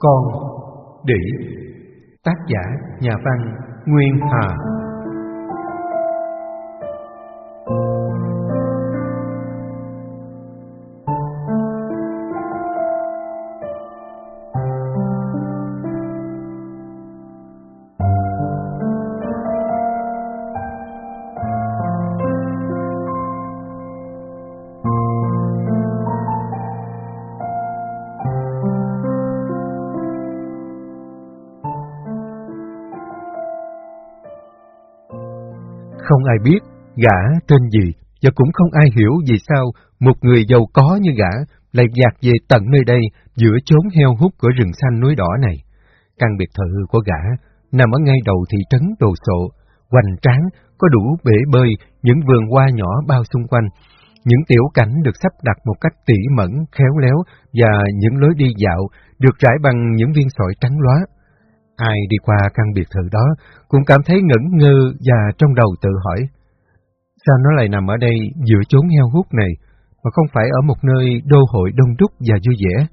Con. Đĩ Tác giả nhà văn Nguyên Hà. Ai biết gã tên gì và cũng không ai hiểu vì sao một người giàu có như gã lại dạt về tận nơi đây giữa chốn heo hút của rừng xanh núi đỏ này. Căn biệt thự của gã nằm ở ngay đầu thị trấn Đồ Sộ, hoành tráng, có đủ bể bơi, những vườn hoa nhỏ bao xung quanh, những tiểu cảnh được sắp đặt một cách tỉ mẩn, khéo léo và những lối đi dạo được trải bằng những viên sỏi trắng loá. Ai đi qua căn biệt thự đó cũng cảm thấy ngẩn ngơ và trong đầu tự hỏi, sao nó lại nằm ở đây giữa chốn heo hút này, mà không phải ở một nơi đô hội đông đúc và vui vẻ?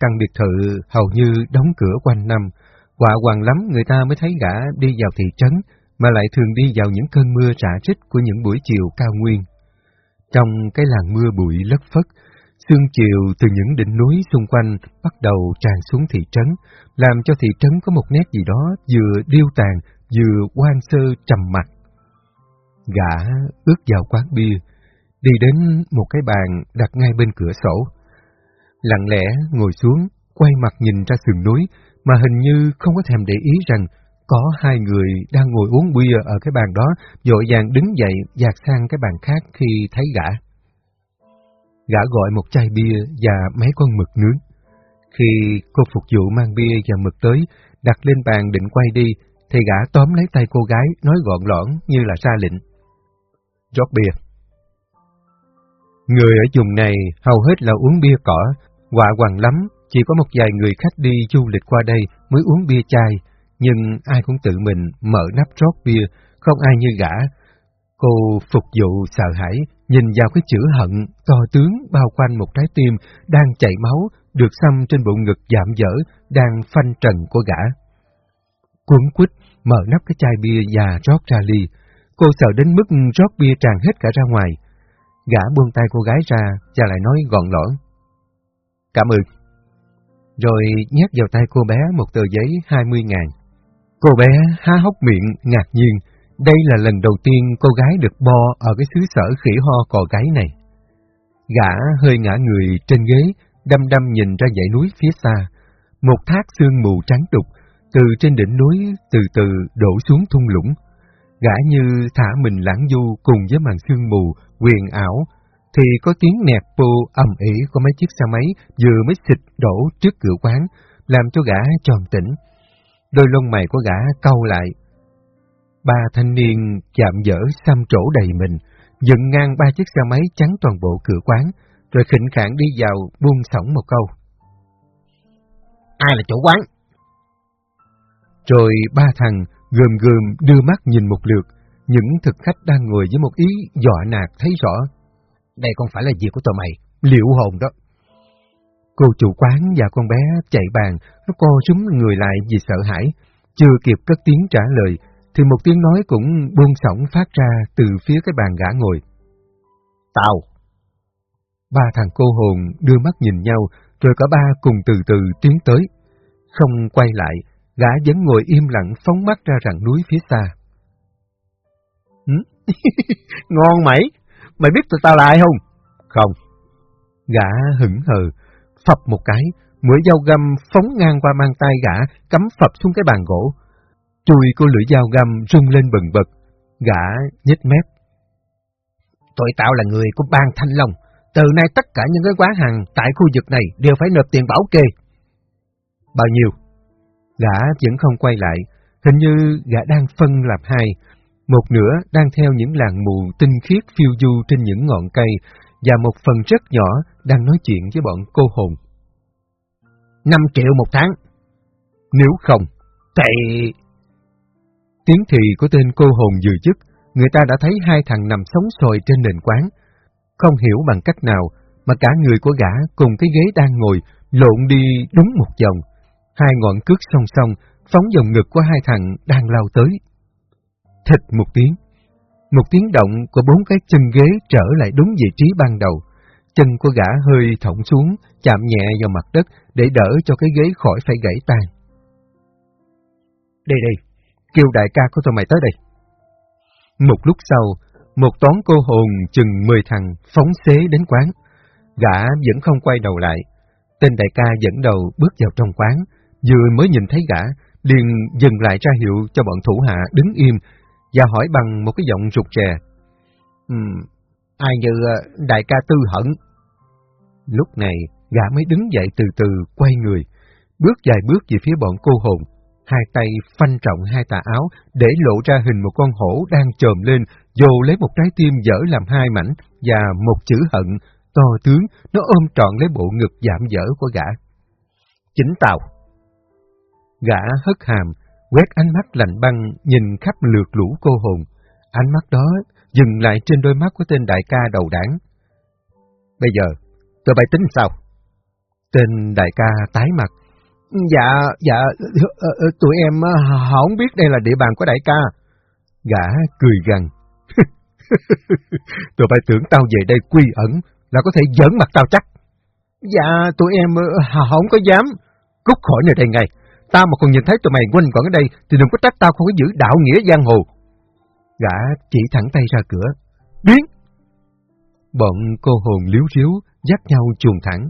Căn biệt thự hầu như đóng cửa quanh năm, quả hoàng lắm người ta mới thấy gã đi vào thị trấn, mà lại thường đi vào những cơn mưa trả trích của những buổi chiều cao nguyên. Trong cái làng mưa bụi lất phất, Sương chiều từ những đỉnh núi xung quanh bắt đầu tràn xuống thị trấn, làm cho thị trấn có một nét gì đó vừa điêu tàn, vừa quan sơ trầm mặc. Gã ước vào quán bia, đi đến một cái bàn đặt ngay bên cửa sổ. Lặng lẽ ngồi xuống, quay mặt nhìn ra sườn núi, mà hình như không có thèm để ý rằng có hai người đang ngồi uống bia ở cái bàn đó, dội vàng đứng dậy dạt sang cái bàn khác khi thấy gã. Gã gọi một chai bia và mấy con mực nướng. Khi cô phục vụ mang bia và mực tới, đặt lên bàn định quay đi, thì gã tóm lấy tay cô gái, nói gọn lõn như là ra lệnh. Rót bia. Người ở vùng này hầu hết là uống bia cỏ, quạ hoàng lắm, chỉ có một vài người khách đi du lịch qua đây mới uống bia chai, nhưng ai cũng tự mình mở nắp rót bia, không ai như gã. Cô phục vụ sợ hãi, nhìn vào cái chữ hận to tướng bao quanh một trái tim đang chảy máu, được xăm trên bộ ngực giảm dở, đang phanh trần của gã. Cuốn quýt mở nắp cái chai bia và rót ra ly. Cô sợ đến mức rót bia tràn hết cả ra ngoài. Gã buông tay cô gái ra và lại nói gọn lõn. Cảm ơn. Rồi nhét vào tay cô bé một tờ giấy hai mươi ngàn. Cô bé há hốc miệng, ngạc nhiên, đây là lần đầu tiên cô gái được bo ở cái xứ sở khỉ ho cò gáy này. Gã hơi ngã người trên ghế, đăm đăm nhìn ra dãy núi phía xa. Một thác sương mù trắng đục, từ trên đỉnh núi từ từ đổ xuống thung lũng. Gã như thả mình lãng du cùng với màn sương mù, quyền ảo, thì có tiếng nẹt bô ầm ỉ của mấy chiếc xe máy vừa mới xịt đổ trước cửa quán, làm cho gã tròn tỉnh. Đôi lông mày của gã cau lại, Ba thanh niên chạm dở xăm trổ đầy mình, dựng ngang ba chiếc xe máy chắn toàn bộ cửa quán, rồi khỉnh khạng đi vào buông sỏng một câu. Ai là chủ quán? Rồi ba thằng gườm gườm đưa mắt nhìn một lượt, những thực khách đang ngồi với một ý dọa nạt thấy rõ. Đây không phải là việc của tụi mày, liệu hồn đó. Cô chủ quán và con bé chạy bàn, nó co rúm người lại vì sợ hãi, chưa kịp cất tiếng trả lời thì một tiếng nói cũng buông sỏng phát ra từ phía cái bàn gã ngồi. Tao! Ba thằng cô hồn đưa mắt nhìn nhau, rồi cả ba cùng từ từ tiến tới. Không quay lại, gã vẫn ngồi im lặng phóng mắt ra rặng núi phía xa. Ngon mày! Mày biết tụi tao là ai không? Không. Gã hững hờ, phập một cái, mũi dao găm phóng ngang qua mang tay gã, cắm phập xuống cái bàn gỗ. Chui của lưỡi dao găm rung lên bần bật, gã nhếch mép. Tụi tao là người của bang Thanh Long, từ nay tất cả những cái quán hàng tại khu vực này đều phải nộp tiền bảo kê. Bao nhiêu? Gã vẫn không quay lại, hình như gã đang phân làm hai, một nửa đang theo những làng mù tinh khiết phiêu du trên những ngọn cây, và một phần rất nhỏ đang nói chuyện với bọn cô hồn. Năm triệu một tháng. Nếu không, thì... Tiếng thì của tên cô hồn dự dứt, người ta đã thấy hai thằng nằm sống sồi trên nền quán. Không hiểu bằng cách nào mà cả người của gã cùng cái ghế đang ngồi lộn đi đúng một vòng. Hai ngọn cước song song, phóng vào ngực của hai thằng đang lao tới. Thịt một tiếng. Một tiếng động của bốn cái chân ghế trở lại đúng vị trí ban đầu. Chân của gã hơi thõng xuống, chạm nhẹ vào mặt đất để đỡ cho cái ghế khỏi phải gãy tan. Đây đây, kêu đại ca của tụi mày tới đây. Một lúc sau, một toán cô hồn chừng mười thằng phóng xế đến quán. Gã vẫn không quay đầu lại. Tên đại ca dẫn đầu bước vào trong quán, vừa mới nhìn thấy gã, liền dừng lại ra hiệu cho bọn thủ hạ đứng im và hỏi bằng một cái giọng rụt rè. Um, ai như ờ, đại ca tư hận? Lúc này, gã mới đứng dậy từ từ quay người, bước vài bước về phía bọn cô hồn, hai tay phanh trọng hai tà áo để lộ ra hình một con hổ đang trồm lên, dồ lấy một trái tim dở làm hai mảnh và một chữ hận to tướng, nó ôm trọn lấy bộ ngực giảm dở của gã. Chính tàu. Gã hất hàm, quét ánh mắt lạnh băng nhìn khắp lượt lũ cô hồn. Ánh mắt đó dừng lại trên đôi mắt của tên đại ca đầu đảng. Bây giờ, tụi bay tính sao? Tên đại ca tái mặt. Dạ, dạ, ờ, ờ, tụi em ờ, không biết đây là địa bàn của đại ca. Gã cười gằn. tụi bay tưởng tao về đây quy ẩn là có thể giỡn mặt tao chắc. Dạ, tụi em không có dám. Cút khỏi nơi đây ngay. Tao mà còn nhìn thấy tụi mày quanh quẩn ở đây thì đừng có trách tao không có giữ đạo nghĩa giang hồ. Gã chỉ thẳng tay ra cửa. Biến! Bọn cô hồn liếu riếu, dắt nhau chuồng thẳng.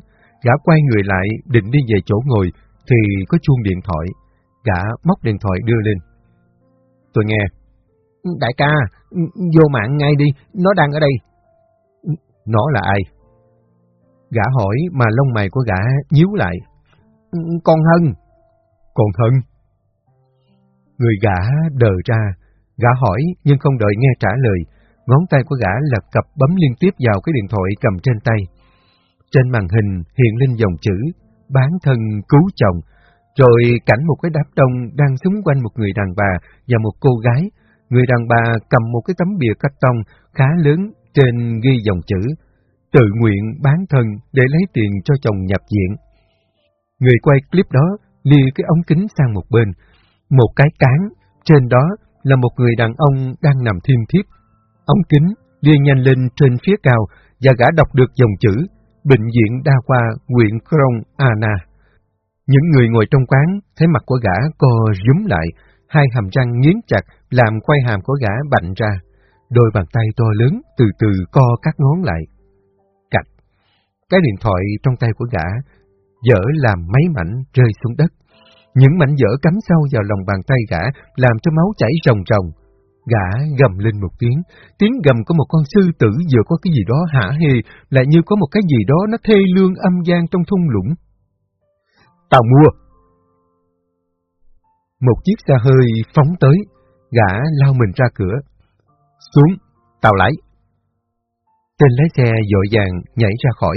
Gã quay người lại, định đi về chỗ ngồi, thì có chuông điện thoại. Gã móc điện thoại đưa lên. Tôi nghe. Đại ca, vô mạng ngay đi, nó đang ở đây. Nó là ai? Gã hỏi mà lông mày của gã nhíu lại. Con Hân. Con Hân? Người gã đờ ra, gã hỏi nhưng không đợi nghe trả lời. Ngón tay của gã lật cập bấm liên tiếp vào cái điện thoại cầm trên tay. Trên màn hình hiện lên dòng chữ bán thân cứu chồng, rồi cảnh một cái đám đông đang xung quanh một người đàn bà và một cô gái. Người đàn bà cầm một cái tấm bìa cắt tông khá lớn trên ghi dòng chữ tự nguyện bán thân để lấy tiền cho chồng nhập viện. Người quay clip đó lia cái ống kính sang một bên, một cái cán, trên đó là một người đàn ông đang nằm thiêm thiếp. Ống kính lia nhanh lên trên phía cao và gã đọc được dòng chữ Bệnh viện Đa khoa huyện Krong Anna. Những người ngồi trong quán thấy mặt của gã co rúm lại, hai hàm răng nghiến chặt làm quay hàm của gã bạnh ra. Đôi bàn tay to lớn từ từ co các ngón lại. Cạch. Cái điện thoại trong tay của gã dở làm mấy mảnh rơi xuống đất. Những mảnh dở cắm sâu vào lòng bàn tay gã làm cho máu chảy ròng ròng. Gã gầm lên một tiếng, tiếng gầm của một con sư tử vừa có cái gì đó hả hê, lại như có một cái gì đó nó thê lương âm gian trong thung lũng. Tao mua! Một chiếc xe hơi phóng tới, gã lao mình ra cửa. Xuống, tao lái. Tên lái xe dội vàng nhảy ra khỏi,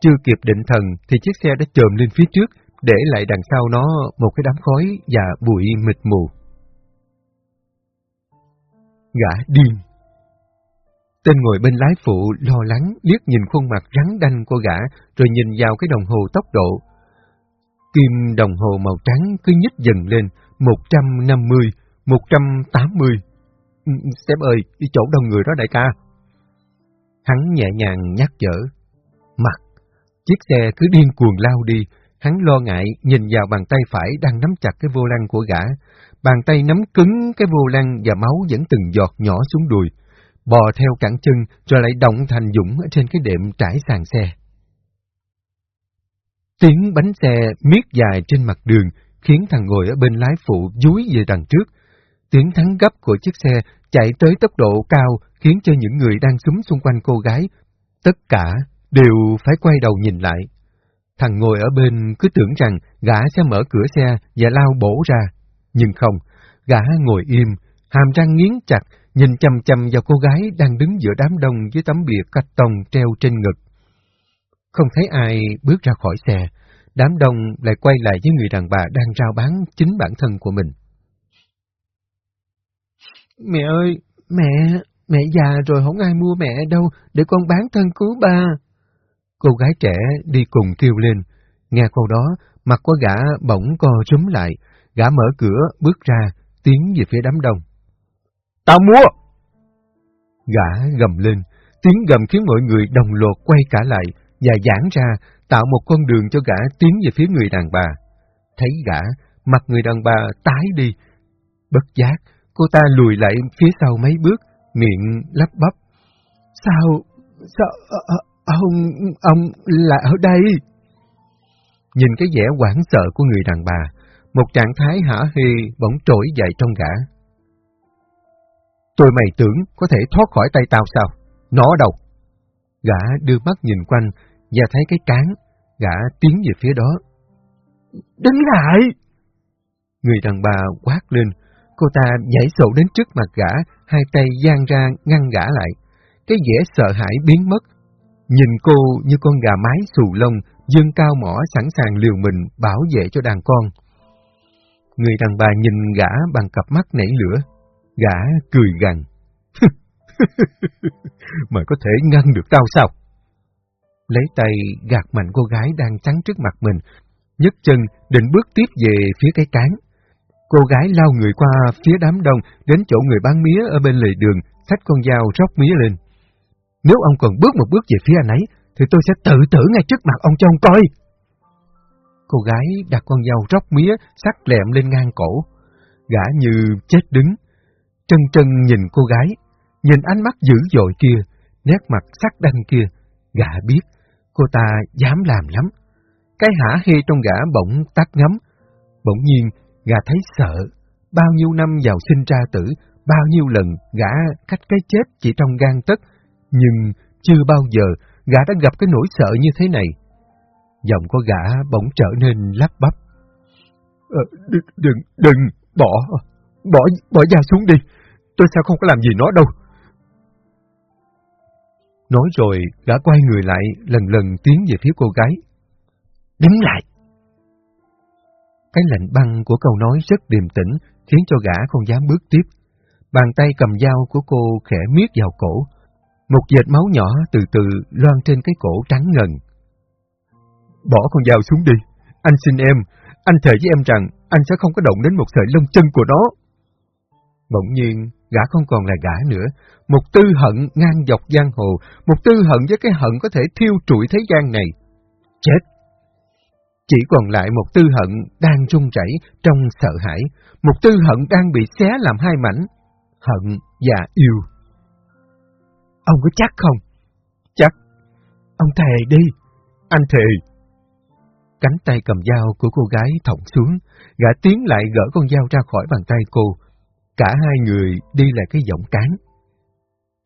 chưa kịp định thần thì chiếc xe đã trồm lên phía trước, để lại đằng sau nó một cái đám khói và bụi mịt mù. Gã điên. Tên ngồi bên lái phụ lo lắng liếc nhìn khuôn mặt rắn đanh của gã rồi nhìn vào cái đồng hồ tốc độ. Kim đồng hồ màu trắng cứ nhích dần lên, 150, 180. Ừ, sếp ơi, đi chỗ đông người đó đại ca. Hắn nhẹ nhàng nhắc nhở. Mặt, chiếc xe cứ điên cuồng lao đi, hắn lo ngại nhìn vào bàn tay phải đang nắm chặt cái vô lăng của gã. Bàn tay nắm cứng cái vô lăng và máu vẫn từng giọt nhỏ xuống đùi. Bò theo cẳng chân rồi lại động thành dũng ở trên cái đệm trải sàn xe. Tiếng bánh xe miết dài trên mặt đường khiến thằng ngồi ở bên lái phụ dúi về đằng trước. Tiếng thắng gấp của chiếc xe chạy tới tốc độ cao khiến cho những người đang súng xung quanh cô gái, tất cả đều phải quay đầu nhìn lại. Thằng ngồi ở bên cứ tưởng rằng gã sẽ mở cửa xe và lao bổ ra. Nhưng không, gã ngồi im, hàm răng nghiến chặt, nhìn chăm chăm vào cô gái đang đứng giữa đám đông với tấm bìa cắt tông treo trên ngực. Không thấy ai bước ra khỏi xe, đám đông lại quay lại với người đàn bà đang rao bán chính bản thân của mình. Mẹ ơi, mẹ, mẹ già rồi không ai mua mẹ đâu, để con bán thân cứu ba. Cô gái trẻ đi cùng kêu lên, Nghe câu đó, mặt của gã bỗng co rúm lại, gã mở cửa, bước ra, tiến về phía đám đông. Tao mua! Gã gầm lên, tiếng gầm khiến mọi người đồng loạt quay cả lại và giãn ra, tạo một con đường cho gã tiến về phía người đàn bà. Thấy gã, mặt người đàn bà tái đi. Bất giác, cô ta lùi lại phía sau mấy bước, miệng lắp bắp. Sao, sao, ờ, ờ, ông, ông là ở đây? Nhìn cái vẻ hoảng sợ của người đàn bà, một trạng thái hả hê bỗng trỗi dậy trong gã. Tôi mày tưởng có thể thoát khỏi tay tao sao? Nó đâu? Gã đưa mắt nhìn quanh và thấy cái cán, gã tiến về phía đó. Đứng lại! Người đàn bà quát lên, cô ta nhảy sổ đến trước mặt gã, hai tay giang ra ngăn gã lại. Cái vẻ sợ hãi biến mất. Nhìn cô như con gà mái xù lông, dương cao mỏ sẵn sàng liều mình bảo vệ cho đàn con. Người đàn bà nhìn gã bằng cặp mắt nảy lửa. Gã cười gằn. Mày có thể ngăn được tao sao? Lấy tay gạt mạnh cô gái đang trắng trước mặt mình, nhấc chân định bước tiếp về phía cái cán. Cô gái lao người qua phía đám đông đến chỗ người bán mía ở bên lề đường, xách con dao róc mía lên. Nếu ông còn bước một bước về phía anh ấy, thì tôi sẽ tự tử ngay trước mặt ông cho ông coi. Cô gái đặt con dao róc mía sắc lẹm lên ngang cổ. Gã như chết đứng. Trân trân nhìn cô gái, nhìn ánh mắt dữ dội kia, nét mặt sắc đanh kia. Gã biết, cô ta dám làm lắm. Cái hả hê trong gã bỗng tắt ngấm. Bỗng nhiên, gã thấy sợ. Bao nhiêu năm giàu sinh ra tử, bao nhiêu lần gã cách cái chết chỉ trong gan tất, nhưng chưa bao giờ gã đã gặp cái nỗi sợ như thế này. Giọng của gã bỗng trở nên lắp bắp. Ờ, đừng, đừng, đừng, bỏ, bỏ, bỏ da xuống đi. Tôi sao không có làm gì nó đâu. Nói rồi, gã quay người lại, lần lần tiến về phía cô gái. Đứng lại! Cái lạnh băng của câu nói rất điềm tĩnh, khiến cho gã không dám bước tiếp. Bàn tay cầm dao của cô khẽ miết vào cổ. Một dệt máu nhỏ từ từ loan trên cái cổ trắng ngần. Bỏ con dao xuống đi. Anh xin em, anh thề với em rằng anh sẽ không có động đến một sợi lông chân của nó. Bỗng nhiên, gã không còn là gã nữa. Một tư hận ngang dọc giang hồ, một tư hận với cái hận có thể thiêu trụi thế gian này. Chết! Chỉ còn lại một tư hận đang run rẩy trong sợ hãi, một tư hận đang bị xé làm hai mảnh, hận và yêu. Ông có chắc không? Chắc. Ông thề đi. Anh thề. Cánh tay cầm dao của cô gái thọng xuống, gã tiến lại gỡ con dao ra khỏi bàn tay cô. Cả hai người đi lại cái giọng cán.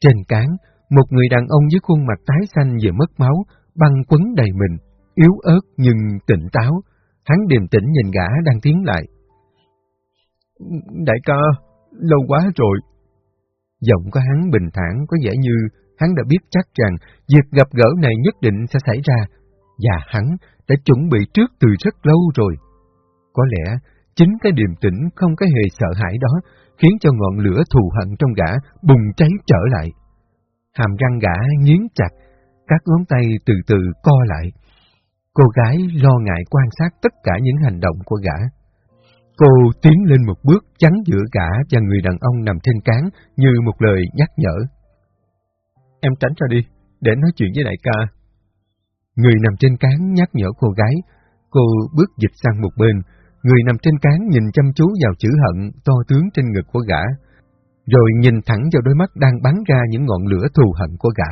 Trên cán, một người đàn ông với khuôn mặt tái xanh vừa mất máu, băng quấn đầy mình, yếu ớt nhưng tỉnh táo. Hắn điềm tĩnh nhìn gã đang tiến lại. Đại ca, lâu quá rồi. Giọng của hắn bình thản có vẻ như hắn đã biết chắc rằng việc gặp gỡ này nhất định sẽ xảy ra, và hắn đã chuẩn bị trước từ rất lâu rồi. Có lẽ chính cái điềm tĩnh không cái hề sợ hãi đó khiến cho ngọn lửa thù hận trong gã bùng cháy trở lại. Hàm răng gã nghiến chặt, các ngón tay từ từ co lại. Cô gái lo ngại quan sát tất cả những hành động của gã. Cô tiến lên một bước chắn giữa gã và người đàn ông nằm trên cán như một lời nhắc nhở. Em tránh ra đi, để nói chuyện với đại ca. Người nằm trên cán nhắc nhở cô gái. Cô bước dịch sang một bên, người nằm trên cán nhìn chăm chú vào chữ hận to tướng trên ngực của gã, rồi nhìn thẳng vào đôi mắt đang bắn ra những ngọn lửa thù hận của gã.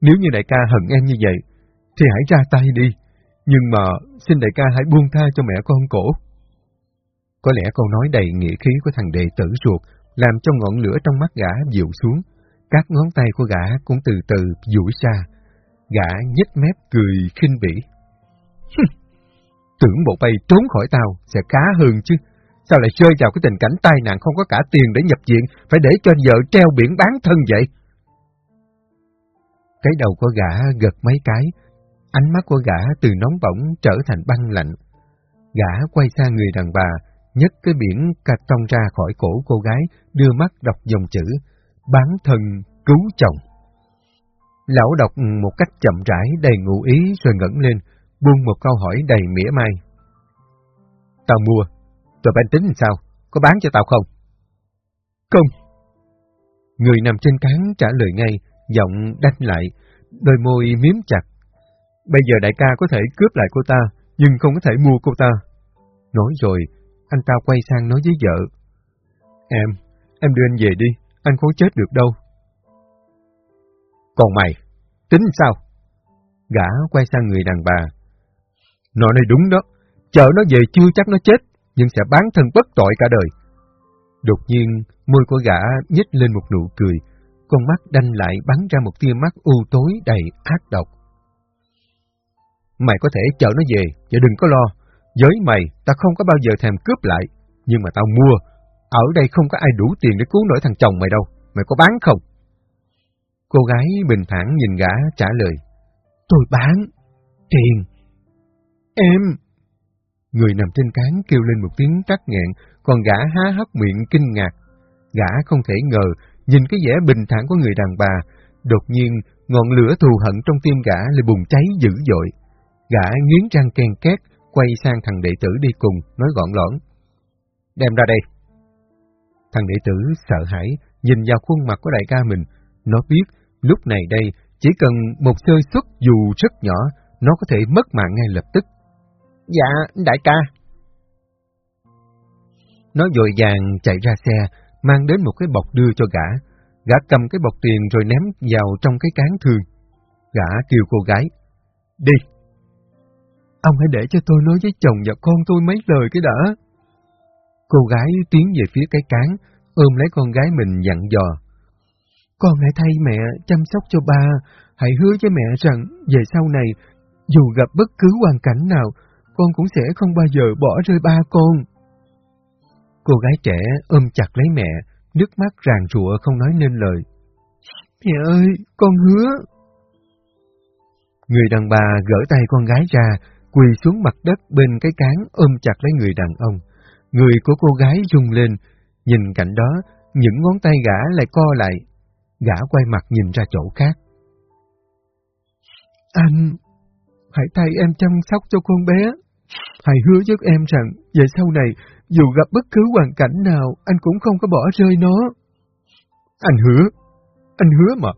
Nếu như đại ca hận em như vậy, thì hãy ra tay đi, nhưng mà xin đại ca hãy buông tha cho mẹ con cổ. Có lẽ câu nói đầy nghĩa khí của thằng đệ tử ruột làm cho ngọn lửa trong mắt gã dịu xuống, các ngón tay của gã cũng từ từ duỗi xa. Gã nhếch mép cười khinh bỉ. Tưởng bộ bay trốn khỏi tao sẽ khá hơn chứ. Sao lại rơi vào cái tình cảnh tai nạn không có cả tiền để nhập viện, phải để cho vợ treo biển bán thân vậy? Cái đầu của gã gật mấy cái, ánh mắt của gã từ nóng bỏng trở thành băng lạnh. Gã quay sang người đàn bà, nhấc cái biển cạch tông ra khỏi cổ cô gái, đưa mắt đọc dòng chữ, bán thân cứu chồng. Lão đọc một cách chậm rãi đầy ngụ ý rồi ngẩng lên, buông một câu hỏi đầy mỉa mai. Tao mua, tụi bạn tính sao? Có bán cho tao không? Không. Người nằm trên cán trả lời ngay, giọng đanh lại, đôi môi miếm chặt. Bây giờ đại ca có thể cướp lại cô ta, nhưng không có thể mua cô ta. Nói rồi, anh ta quay sang nói với vợ. Em, em đưa anh về đi, anh không chết được đâu. Còn mày, tính sao? Gã quay sang người đàn bà. Nó này đúng đó, chờ nó về chưa chắc nó chết, nhưng sẽ bán thân bất tội cả đời. Đột nhiên, môi của gã nhếch lên một nụ cười, con mắt đanh lại bắn ra một tia mắt u tối đầy ác độc. Mày có thể chờ nó về, và đừng có lo. Với mày, ta không có bao giờ thèm cướp lại, nhưng mà tao mua. Ở đây không có ai đủ tiền để cứu nổi thằng chồng mày đâu. Mày có bán không? Cô gái bình thản nhìn gã trả lời. Tôi bán. Tiền. Em. Người nằm trên cán kêu lên một tiếng trắc nghẹn, còn gã há hốc miệng kinh ngạc. Gã không thể ngờ, nhìn cái vẻ bình thản của người đàn bà, đột nhiên ngọn lửa thù hận trong tim gã lại bùng cháy dữ dội. Gã nghiến răng ken két, quay sang thằng đệ tử đi cùng, nói gọn lõn. Đem ra đây. Thằng đệ tử sợ hãi, nhìn vào khuôn mặt của đại ca mình. Nó biết, lúc này đây, chỉ cần một sơ suất dù rất nhỏ, nó có thể mất mạng ngay lập tức. Dạ, đại ca. Nó dội vàng chạy ra xe, mang đến một cái bọc đưa cho gã. Gã cầm cái bọc tiền rồi ném vào trong cái cán thương. Gã kêu cô gái. Đi! Ông hãy để cho tôi nói với chồng và con tôi mấy lời cái đã. Cô gái tiến về phía cái cán, ôm lấy con gái mình dặn dò. Con hãy thay mẹ chăm sóc cho ba, hãy hứa với mẹ rằng về sau này, dù gặp bất cứ hoàn cảnh nào, con cũng sẽ không bao giờ bỏ rơi ba con. Cô gái trẻ ôm chặt lấy mẹ, nước mắt ràng rụa không nói nên lời. Mẹ ơi, con hứa. Người đàn bà gỡ tay con gái ra, quỳ xuống mặt đất bên cái cán ôm chặt lấy người đàn ông. Người của cô gái rung lên, nhìn cảnh đó, những ngón tay gã lại co lại. Gã quay mặt nhìn ra chỗ khác. Anh, hãy thay em chăm sóc cho con bé. Hãy hứa với em rằng, về sau này, dù gặp bất cứ hoàn cảnh nào, anh cũng không có bỏ rơi nó. Anh hứa, anh hứa mà.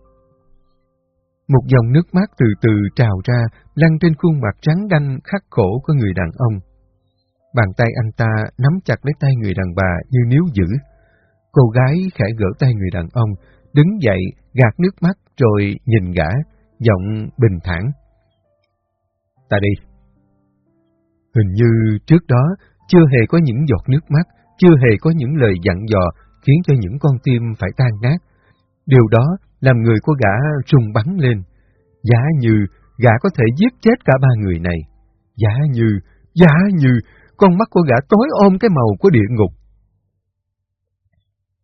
Một dòng nước mắt từ từ trào ra, lăn trên khuôn mặt trắng đanh khắc khổ của người đàn ông. Bàn tay anh ta nắm chặt lấy tay người đàn bà như níu giữ. Cô gái khẽ gỡ tay người đàn ông, đứng dậy, gạt nước mắt rồi nhìn gã, giọng bình thản. Ta đi. Hình như trước đó chưa hề có những giọt nước mắt, chưa hề có những lời dặn dò khiến cho những con tim phải tan nát. Điều đó làm người của gã rung bắn lên. Giá như gã có thể giết chết cả ba người này. Giá như, giá như, con mắt của gã tối ôm cái màu của địa ngục.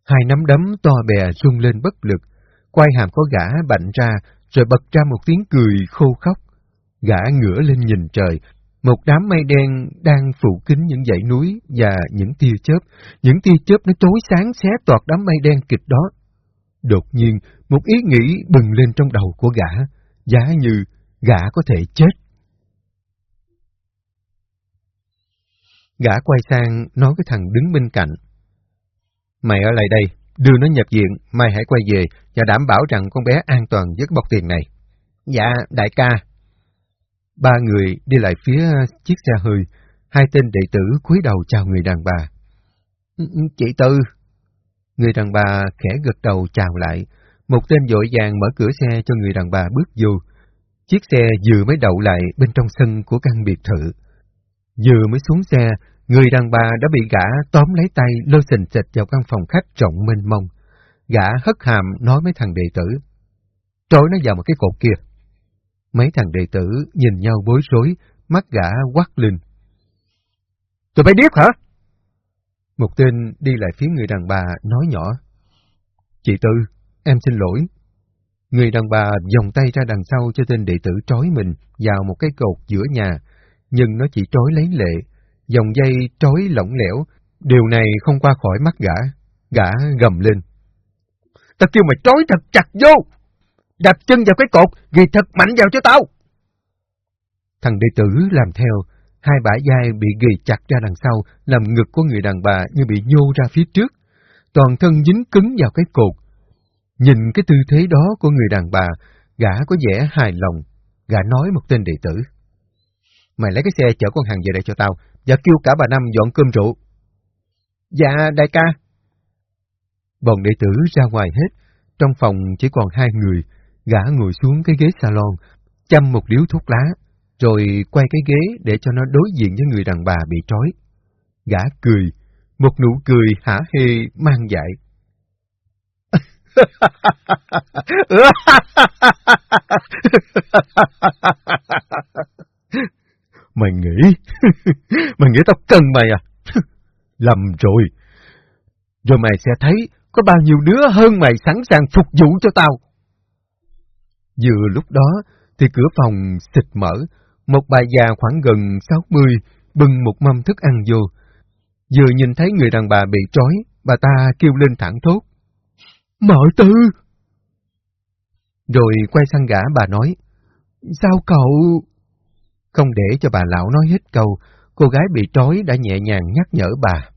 Hai nắm đấm to bè rung lên bất lực, quay hàm có gã bạnh ra, rồi bật ra một tiếng cười khô khóc. Gã ngửa lên nhìn trời, một đám mây đen đang phủ kín những dãy núi và những tia chớp. Những tia chớp nó tối sáng xé toạt đám mây đen kịch đó. Đột nhiên, một ý nghĩ bừng lên trong đầu của gã, giá như gã có thể chết. Gã quay sang nói với thằng đứng bên cạnh. Mày ở lại đây, đưa nó nhập viện, mai hãy quay về và đảm bảo rằng con bé an toàn với bọc tiền này. Dạ, đại ca. Ba người đi lại phía chiếc xe hơi, hai tên đệ tử cúi đầu chào người đàn bà. Ừ, ừ, chị Tư. Người đàn bà khẽ gật đầu chào lại, một tên dội vàng mở cửa xe cho người đàn bà bước vô. Chiếc xe vừa mới đậu lại bên trong sân của căn biệt thự. Vừa mới xuống xe, người đàn bà đã bị gã tóm lấy tay lôi xình xịch vào căn phòng khách rộng mênh mông. Gã hất hàm nói mấy thằng đệ tử. Trối nó vào một cái cột kia. Mấy thằng đệ tử nhìn nhau bối rối, mắt gã quát lên. Tụi bay điếc hả? Một tên đi lại phía người đàn bà nói nhỏ. Chị Tư, em xin lỗi. Người đàn bà vòng tay ra đằng sau cho tên đệ tử trói mình vào một cái cột giữa nhà, nhưng nó chỉ trói lấy lệ, dòng dây trói lỏng lẻo, điều này không qua khỏi mắt gã. Gã gầm lên. Ta kêu mày trói thật chặt vô! Đạp chân vào cái cột, ghi thật mạnh vào cho tao! Thằng đệ tử làm theo, hai bả dai bị ghi chặt ra đằng sau, làm ngực của người đàn bà như bị nhô ra phía trước. Toàn thân dính cứng vào cái cột. Nhìn cái tư thế đó của người đàn bà, gã có vẻ hài lòng. Gã nói một tên đệ tử. Mày lấy cái xe chở con hàng về đây cho tao, và kêu cả bà Năm dọn cơm rượu. Dạ, đại ca. Bọn đệ tử ra ngoài hết, trong phòng chỉ còn hai người, gã ngồi xuống cái ghế salon, chăm một điếu thuốc lá, rồi quay cái ghế để cho nó đối diện với người đàn bà bị trói. Gã cười, một nụ cười hả hê mang dại. mày nghĩ, mày nghĩ tao cần mày à? Lầm rồi. Rồi mày sẽ thấy có bao nhiêu đứa hơn mày sẵn sàng phục vụ cho tao. Vừa lúc đó thì cửa phòng xịt mở, một bà già khoảng gần 60 bưng một mâm thức ăn vô. Vừa nhìn thấy người đàn bà bị trói, bà ta kêu lên thẳng thốt. Mở tư! Rồi quay sang gã bà nói, Sao cậu... Không để cho bà lão nói hết câu, cô gái bị trói đã nhẹ nhàng nhắc nhở bà.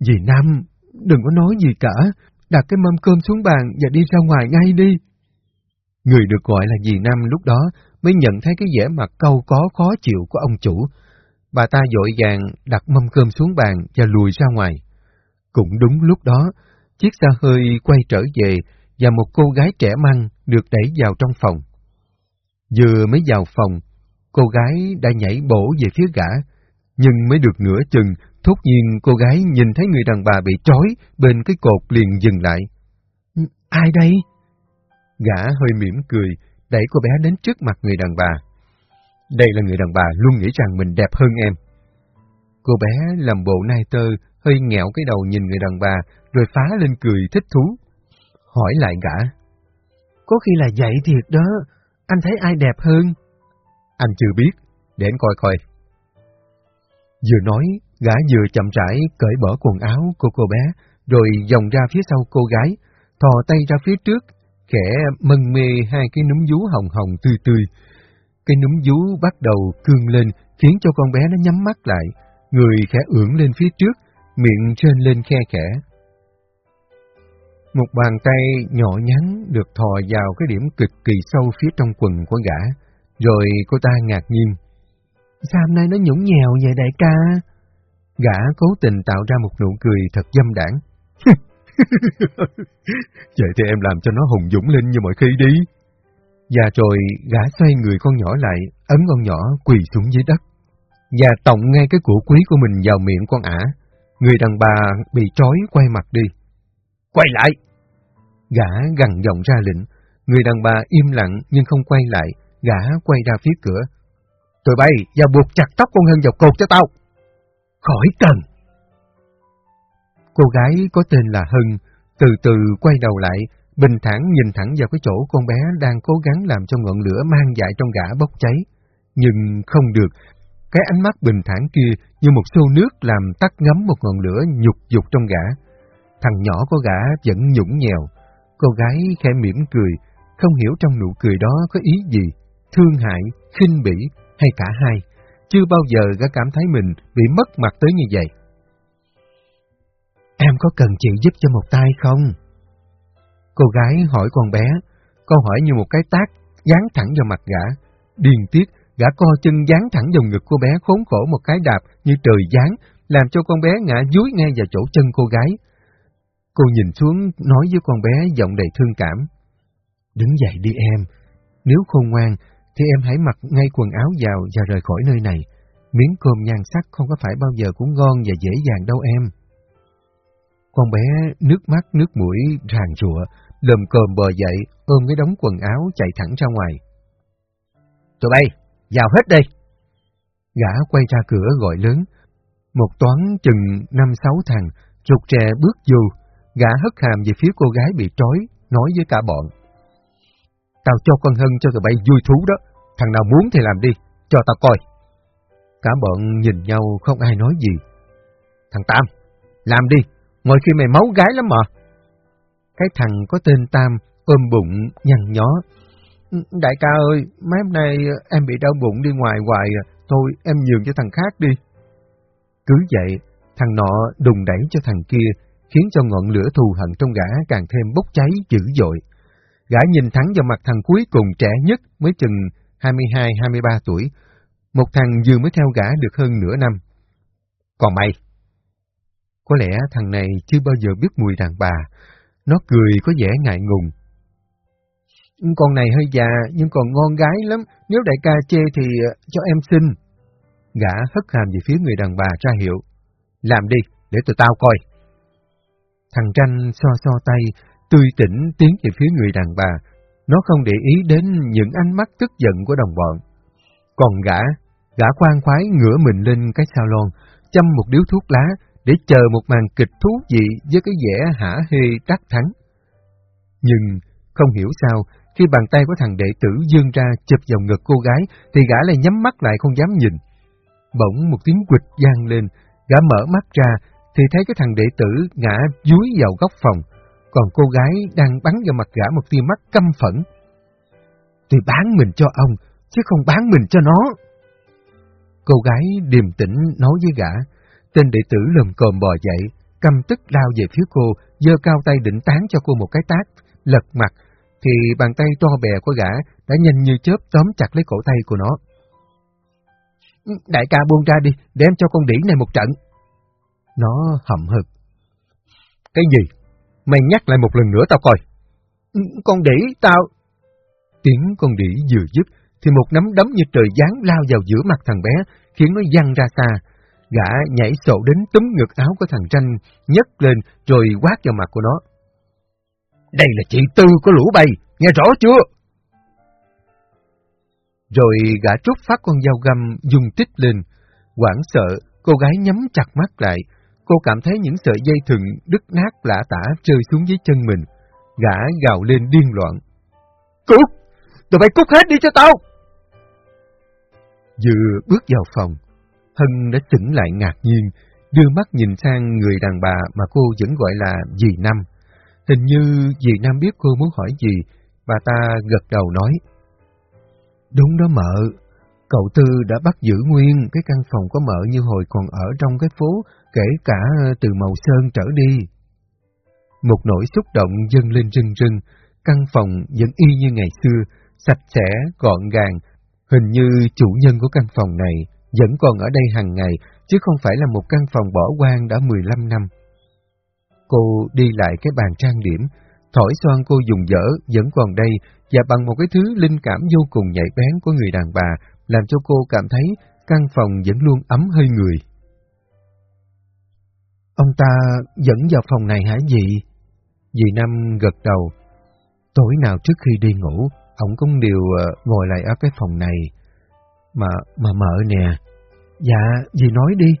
Dì Nam, đừng có nói gì cả, đặt cái mâm cơm xuống bàn và đi ra ngoài ngay đi. Người được gọi là dì Nam lúc đó mới nhận thấy cái vẻ mặt câu có khó chịu của ông chủ. Bà ta dội vàng đặt mâm cơm xuống bàn và lùi ra ngoài. Cũng đúng lúc đó, chiếc xe hơi quay trở về và một cô gái trẻ măng được đẩy vào trong phòng. Vừa mới vào phòng, cô gái đã nhảy bổ về phía gã, nhưng mới được nửa chừng, thốt nhiên cô gái nhìn thấy người đàn bà bị trói bên cái cột liền dừng lại. Ai đây? Gã hơi mỉm cười, đẩy cô bé đến trước mặt người đàn bà. Đây là người đàn bà luôn nghĩ rằng mình đẹp hơn em. Cô bé làm bộ nai tơ, hơi nghẹo cái đầu nhìn người đàn bà, rồi phá lên cười thích thú. Hỏi lại gã. Có khi là vậy thiệt đó, anh thấy ai đẹp hơn? Anh chưa biết, để anh coi coi. Vừa nói, gã vừa chậm rãi cởi bỏ quần áo của cô bé, rồi vòng ra phía sau cô gái, thò tay ra phía trước, khẽ mân mê hai cái núm vú hồng hồng tươi tươi. Cái núm vú bắt đầu cương lên, khiến cho con bé nó nhắm mắt lại, người khẽ ưỡn lên phía trước, miệng trên lên khe khẽ. Một bàn tay nhỏ nhắn được thò vào cái điểm cực kỳ sâu phía trong quần của gã, rồi cô ta ngạc nhiên. Sao hôm nay nó nhũng nhèo vậy đại ca? Gã cố tình tạo ra một nụ cười thật dâm đảng. Vậy thì em làm cho nó hùng dũng lên như mọi khi đi. Và rồi gã xoay người con nhỏ lại, ấn con nhỏ quỳ xuống dưới đất. Và tổng ngay cái của quý của mình vào miệng con ả. Người đàn bà bị trói quay mặt đi. Quay lại! Gã gằn giọng ra lệnh. Người đàn bà im lặng nhưng không quay lại. Gã quay ra phía cửa. Tụi bay, và buộc chặt tóc con Hân vào cột cho tao. Khỏi cần! Cô gái có tên là Hân, từ từ quay đầu lại, bình thản nhìn thẳng vào cái chỗ con bé đang cố gắng làm cho ngọn lửa mang dại trong gã bốc cháy. Nhưng không được, cái ánh mắt bình thản kia như một xô nước làm tắt ngấm một ngọn lửa nhục dục trong gã. Thằng nhỏ của gã vẫn nhũng nhèo. Cô gái khẽ mỉm cười, không hiểu trong nụ cười đó có ý gì, thương hại, khinh bỉ hay cả hai. Chưa bao giờ gã cảm thấy mình bị mất mặt tới như vậy. Em có cần chịu giúp cho một tay không? Cô gái hỏi con bé, câu hỏi như một cái tác dán thẳng vào mặt gã. Điền tiếc, gã co chân dán thẳng vào ngực cô bé khốn khổ một cái đạp như trời dán, làm cho con bé ngã dúi ngay vào chỗ chân cô gái. Cô nhìn xuống nói với con bé giọng đầy thương cảm. Đứng dậy đi em, nếu khôn ngoan thì em hãy mặc ngay quần áo vào và rời khỏi nơi này. Miếng cơm nhan sắc không có phải bao giờ cũng ngon và dễ dàng đâu em. Con bé nước mắt nước mũi ràng rụa, lầm cơm bờ dậy, ôm cái đống quần áo chạy thẳng ra ngoài. Tụi bay, vào hết đây! Gã quay ra cửa gọi lớn. Một toán chừng năm sáu thằng, rụt rè bước vô, gã hất hàm về phía cô gái bị trói, nói với cả bọn. Tao cho con Hân cho tụi bay vui thú đó, thằng nào muốn thì làm đi, cho tao coi. Cả bọn nhìn nhau không ai nói gì. Thằng Tam, làm đi, ngồi khi mày máu gái lắm mà. Cái thằng có tên Tam ôm bụng nhăn nhó. Ừ, đại ca ơi, mấy hôm nay em bị đau bụng đi ngoài hoài, à. thôi em nhường cho thằng khác đi. Cứ vậy, thằng nọ đùng đẩy cho thằng kia, khiến cho ngọn lửa thù hận trong gã càng thêm bốc cháy dữ dội. Gã nhìn thẳng vào mặt thằng cuối cùng trẻ nhất mới chừng 22-23 tuổi, một thằng vừa mới theo gã được hơn nửa năm. Còn mày? Có lẽ thằng này chưa bao giờ biết mùi đàn bà, nó cười có vẻ ngại ngùng. Con này hơi già nhưng còn ngon gái lắm, nếu đại ca chê thì ờ, cho em xin. Gã hất hàm về phía người đàn bà ra hiệu. Làm đi, để tụi tao coi. Thằng tranh so so tay, tươi tỉnh tiến về phía người đàn bà. Nó không để ý đến những ánh mắt tức giận của đồng bọn. Còn gã, gã khoan khoái ngửa mình lên cái salon, châm một điếu thuốc lá để chờ một màn kịch thú vị với cái vẻ hả hê đắc thắng. Nhưng không hiểu sao, khi bàn tay của thằng đệ tử dương ra chụp vào ngực cô gái, thì gã lại nhắm mắt lại không dám nhìn. Bỗng một tiếng quịch gian lên, gã mở mắt ra, thì thấy cái thằng đệ tử ngã dúi vào góc phòng, còn cô gái đang bắn vào mặt gã một tia mắt căm phẫn. Tôi bán mình cho ông, chứ không bán mình cho nó. Cô gái điềm tĩnh nói với gã, tên đệ tử lầm cồm bò dậy, căm tức lao về phía cô, giơ cao tay định tán cho cô một cái tác, lật mặt, thì bàn tay to bè của gã đã nhanh như chớp tóm chặt lấy cổ tay của nó. Đại ca buông ra đi, để em cho con đỉ này một trận. Nó hậm hực. Cái gì? Mày nhắc lại một lần nữa tao coi. Con đỉ, tao... Tiếng con đỉ vừa dứt, thì một nắm đấm như trời giáng lao vào giữa mặt thằng bé, khiến nó văng ra xa. Gã nhảy sổ đến túm ngực áo của thằng tranh, nhấc lên rồi quát vào mặt của nó. Đây là chị Tư của lũ bay, nghe rõ chưa? Rồi gã trút phát con dao găm dùng tích lên. Quảng sợ, cô gái nhắm chặt mắt lại. Cô cảm thấy những sợi dây thừng đứt nát lạ tả rơi xuống dưới chân mình. Gã gào lên điên loạn. Cút! Tụi bay cút hết đi cho tao! Vừa bước vào phòng, Hân đã tỉnh lại ngạc nhiên, đưa mắt nhìn sang người đàn bà mà cô vẫn gọi là dì Năm. Hình như dì Nam biết cô muốn hỏi gì, bà ta gật đầu nói. Đúng đó mợ, cậu Tư đã bắt giữ nguyên cái căn phòng có mợ như hồi còn ở trong cái phố, kể cả ờ, từ màu sơn trở đi. Một nỗi xúc động dâng lên rưng rưng, căn phòng vẫn y như ngày xưa, sạch sẽ, gọn gàng. Hình như chủ nhân của căn phòng này vẫn còn ở đây hàng ngày, chứ không phải là một căn phòng bỏ hoang đã 15 năm. Cô đi lại cái bàn trang điểm, thổi xoan cô dùng dở vẫn còn đây và bằng một cái thứ linh cảm vô cùng nhạy bén của người đàn bà làm cho cô cảm thấy căn phòng vẫn luôn ấm hơi người. Ông ta dẫn vào phòng này hả dì? Dì Năm gật đầu. Tối nào trước khi đi ngủ, ông cũng đều ờ, ngồi lại ở cái phòng này. Mà, mà mợ nè. Dạ, dì nói đi.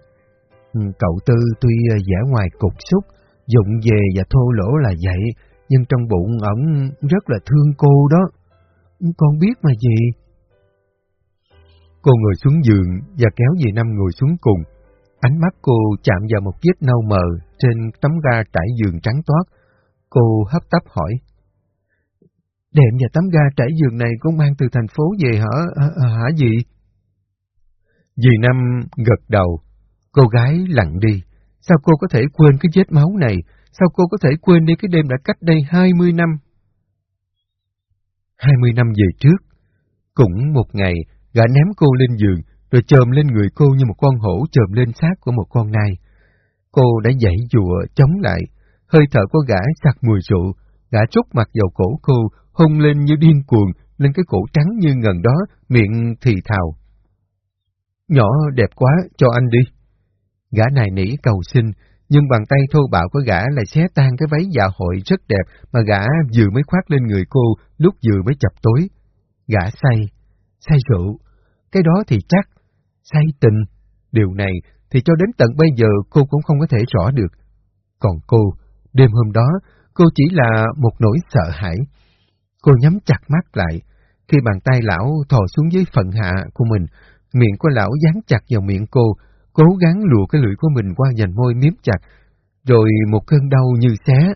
Ừ, cậu Tư tuy ờ, vẻ giả ngoài cục xúc, Dụng về và thô lỗ là vậy, nhưng trong bụng ổng rất là thương cô đó. Ừ, con biết mà dì. Cô ngồi xuống giường và kéo dì Năm ngồi xuống cùng. Ánh mắt cô chạm vào một vết nâu mờ trên tấm ga trải giường trắng toát. Cô hấp tấp hỏi. Đệm và tấm ga trải giường này cũng mang từ thành phố về hả, hả, hả gì? Dì Năm gật đầu, cô gái lặng đi. Sao cô có thể quên cái vết máu này? Sao cô có thể quên đi cái đêm đã cách đây 20 năm? 20 năm về trước, cũng một ngày, gã ném cô lên giường, rồi chồm lên người cô như một con hổ chồm lên xác của một con nai. Cô đã dãy dùa, chống lại, hơi thở của gã sặc mùi rượu, gã trút mặt vào cổ cô, hôn lên như điên cuồng, lên cái cổ trắng như ngần đó, miệng thì thào. Nhỏ đẹp quá, cho anh đi. Gã này nỉ cầu xin, nhưng bàn tay thô bạo của gã lại xé tan cái váy dạ hội rất đẹp mà gã vừa mới khoác lên người cô lúc vừa mới chập tối. Gã say, say rượu, cái đó thì chắc, say tình. Điều này thì cho đến tận bây giờ cô cũng không có thể rõ được. Còn cô, đêm hôm đó, cô chỉ là một nỗi sợ hãi. Cô nhắm chặt mắt lại, khi bàn tay lão thò xuống dưới phận hạ của mình, miệng của lão dán chặt vào miệng cô, cố gắng lùa cái lưỡi của mình qua dành môi miếm chặt, rồi một cơn đau như xé.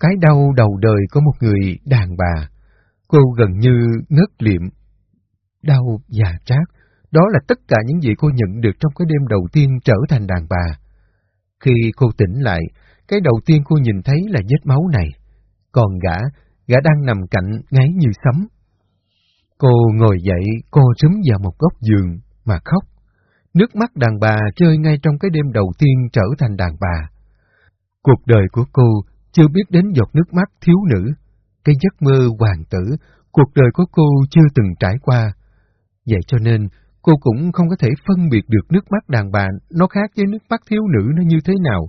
Cái đau đầu đời của một người đàn bà. Cô gần như ngất liệm. Đau và trác, đó là tất cả những gì cô nhận được trong cái đêm đầu tiên trở thành đàn bà. Khi cô tỉnh lại, cái đầu tiên cô nhìn thấy là vết máu này. Còn gã, gã đang nằm cạnh ngáy như sấm. Cô ngồi dậy, cô trúm vào một góc giường mà khóc. Nước mắt đàn bà rơi ngay trong cái đêm đầu tiên trở thành đàn bà. Cuộc đời của cô chưa biết đến giọt nước mắt thiếu nữ. Cái giấc mơ hoàng tử, cuộc đời của cô chưa từng trải qua. Vậy cho nên, cô cũng không có thể phân biệt được nước mắt đàn bà nó khác với nước mắt thiếu nữ nó như thế nào.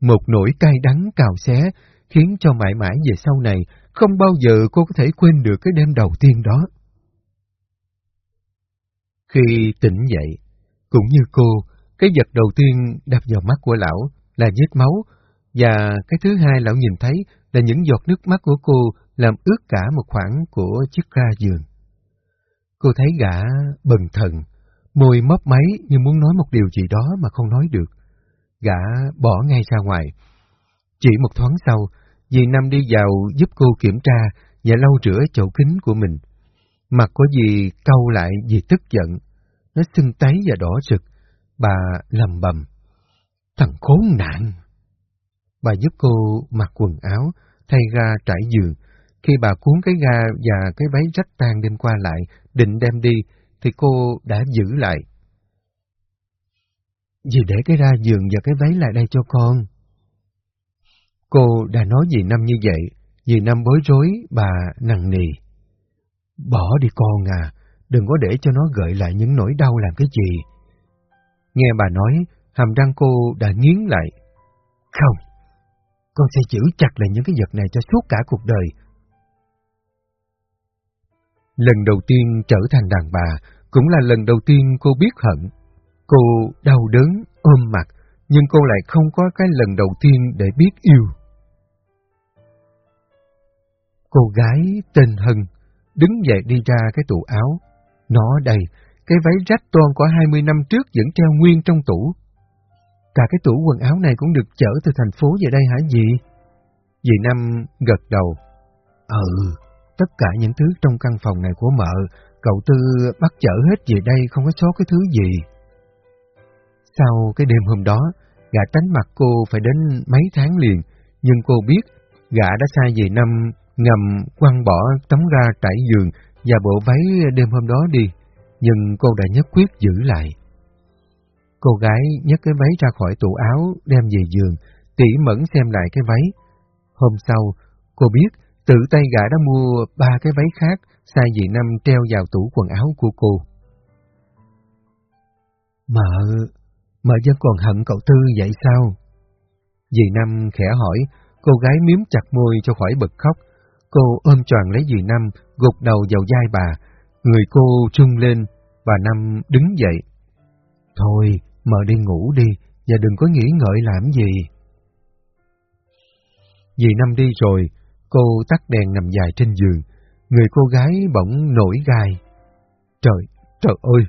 Một nỗi cay đắng cào xé khiến cho mãi mãi về sau này không bao giờ cô có thể quên được cái đêm đầu tiên đó. Khi tỉnh dậy, cũng như cô, cái vật đầu tiên đập vào mắt của lão là vết máu, và cái thứ hai lão nhìn thấy là những giọt nước mắt của cô làm ướt cả một khoảng của chiếc ga giường. Cô thấy gã bần thần, môi mấp máy như muốn nói một điều gì đó mà không nói được. Gã bỏ ngay ra ngoài. Chỉ một thoáng sau, dì Năm đi vào giúp cô kiểm tra và lau rửa chậu kính của mình. Mặt của dì cau lại vì tức giận. Nó sưng tấy và đỏ rực. Bà lầm bầm. Thằng khốn nạn! Bà giúp cô mặc quần áo, thay ga trải giường. Khi bà cuốn cái ga và cái váy rách tan đêm qua lại, định đem đi, thì cô đã giữ lại. Dì để cái ra giường và cái váy lại đây cho con. Cô đã nói dì Năm như vậy, dì Năm bối rối, bà nặng nì. Bỏ đi con à, đừng có để cho nó gợi lại những nỗi đau làm cái gì. Nghe bà nói, hàm răng cô đã nghiến lại. Không, con sẽ giữ chặt lại những cái vật này cho suốt cả cuộc đời. Lần đầu tiên trở thành đàn bà, cũng là lần đầu tiên cô biết hận. Cô đau đớn, ôm mặt, nhưng cô lại không có cái lần đầu tiên để biết yêu. Cô gái tên Hân đứng dậy đi ra cái tủ áo. Nó đầy, cái váy rách toan của 20 năm trước vẫn treo nguyên trong tủ. Cả cái tủ quần áo này cũng được chở từ thành phố về đây hả dì? Dì Năm gật đầu. Ừ, tất cả những thứ trong căn phòng này của mợ, cậu Tư bắt chở hết về đây không có sót cái thứ gì. Sau cái đêm hôm đó, gã tránh mặt cô phải đến mấy tháng liền, nhưng cô biết gã đã sai về Năm ngầm quăng bỏ tấm ga trải giường và bộ váy đêm hôm đó đi, nhưng cô đã nhất quyết giữ lại. Cô gái nhấc cái váy ra khỏi tủ áo, đem về giường, tỉ mẫn xem lại cái váy. Hôm sau, cô biết tự tay gã đã mua ba cái váy khác, sai dì Năm treo vào tủ quần áo của cô. Mợ, mợ vẫn còn hận cậu Tư vậy sao? Dì Năm khẽ hỏi, cô gái miếm chặt môi cho khỏi bật khóc. Cô ôm tròn lấy dì Năm, gục đầu vào vai bà. Người cô trung lên, bà Năm đứng dậy. Thôi, mợ đi ngủ đi, và đừng có nghĩ ngợi làm gì. Dì Năm đi rồi, cô tắt đèn nằm dài trên giường. Người cô gái bỗng nổi gai. Trời, trời ơi,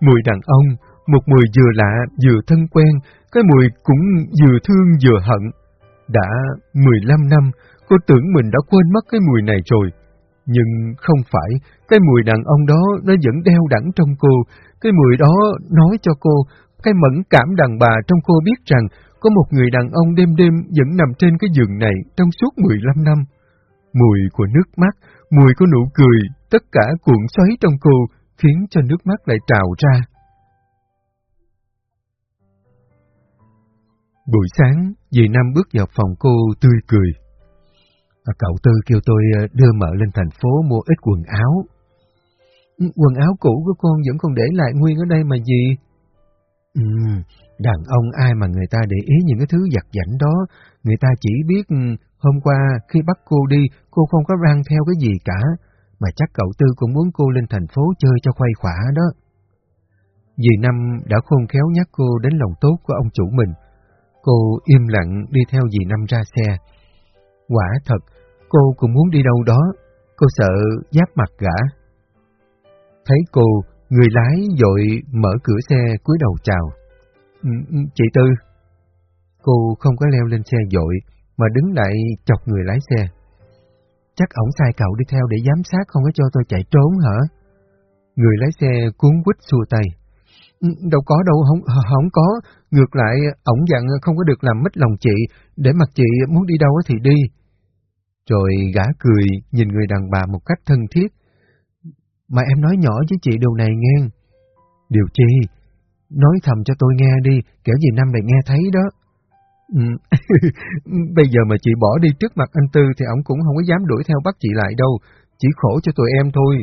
mùi đàn ông, một mùi vừa lạ, vừa thân quen, cái mùi cũng vừa thương vừa hận. Đã 15 năm, cô tưởng mình đã quên mất cái mùi này rồi. Nhưng không phải, cái mùi đàn ông đó nó vẫn đeo đẳng trong cô. Cái mùi đó nói cho cô, cái mẫn cảm đàn bà trong cô biết rằng có một người đàn ông đêm đêm vẫn nằm trên cái giường này trong suốt 15 năm. Mùi của nước mắt, mùi của nụ cười, tất cả cuộn xoáy trong cô, khiến cho nước mắt lại trào ra. Buổi sáng, dì Nam bước vào phòng cô tươi cười. À, cậu Tư kêu tôi à, đưa mợ lên thành phố mua ít quần áo. Ừ, quần áo cũ của con vẫn còn để lại nguyên ở đây mà gì? Ừ, đàn ông ai mà người ta để ý những cái thứ giặt giảnh đó, người ta chỉ biết ừ, hôm qua khi bắt cô đi, cô không có rang theo cái gì cả, mà chắc cậu Tư cũng muốn cô lên thành phố chơi cho khuây khỏa đó. Dì Năm đã khôn khéo nhắc cô đến lòng tốt của ông chủ mình. Cô im lặng đi theo dì Năm ra xe. Quả thật, cô cũng muốn đi đâu đó, cô sợ giáp mặt gã. Thấy cô, người lái dội mở cửa xe cúi đầu chào. Ừ, ừ, chị Tư. Cô không có leo lên xe dội, mà đứng lại chọc người lái xe. chắc ổng sai cậu đi theo để giám sát không có cho tôi chạy trốn hả? Người lái xe cuốn quýt xua tay. Ừ, đâu có đâu, không, không có. Ngược lại, ổng dặn không có được làm mất lòng chị, để mặc chị muốn đi đâu thì đi. Rồi gã cười, nhìn người đàn bà một cách thân thiết. Mà em nói nhỏ với chị điều này nghe. Điều chi? Nói thầm cho tôi nghe đi, kiểu gì năm này nghe thấy đó. Ừ. Bây giờ mà chị bỏ đi trước mặt anh Tư thì ông cũng không có dám đuổi theo bắt chị lại đâu, chỉ khổ cho tụi em thôi.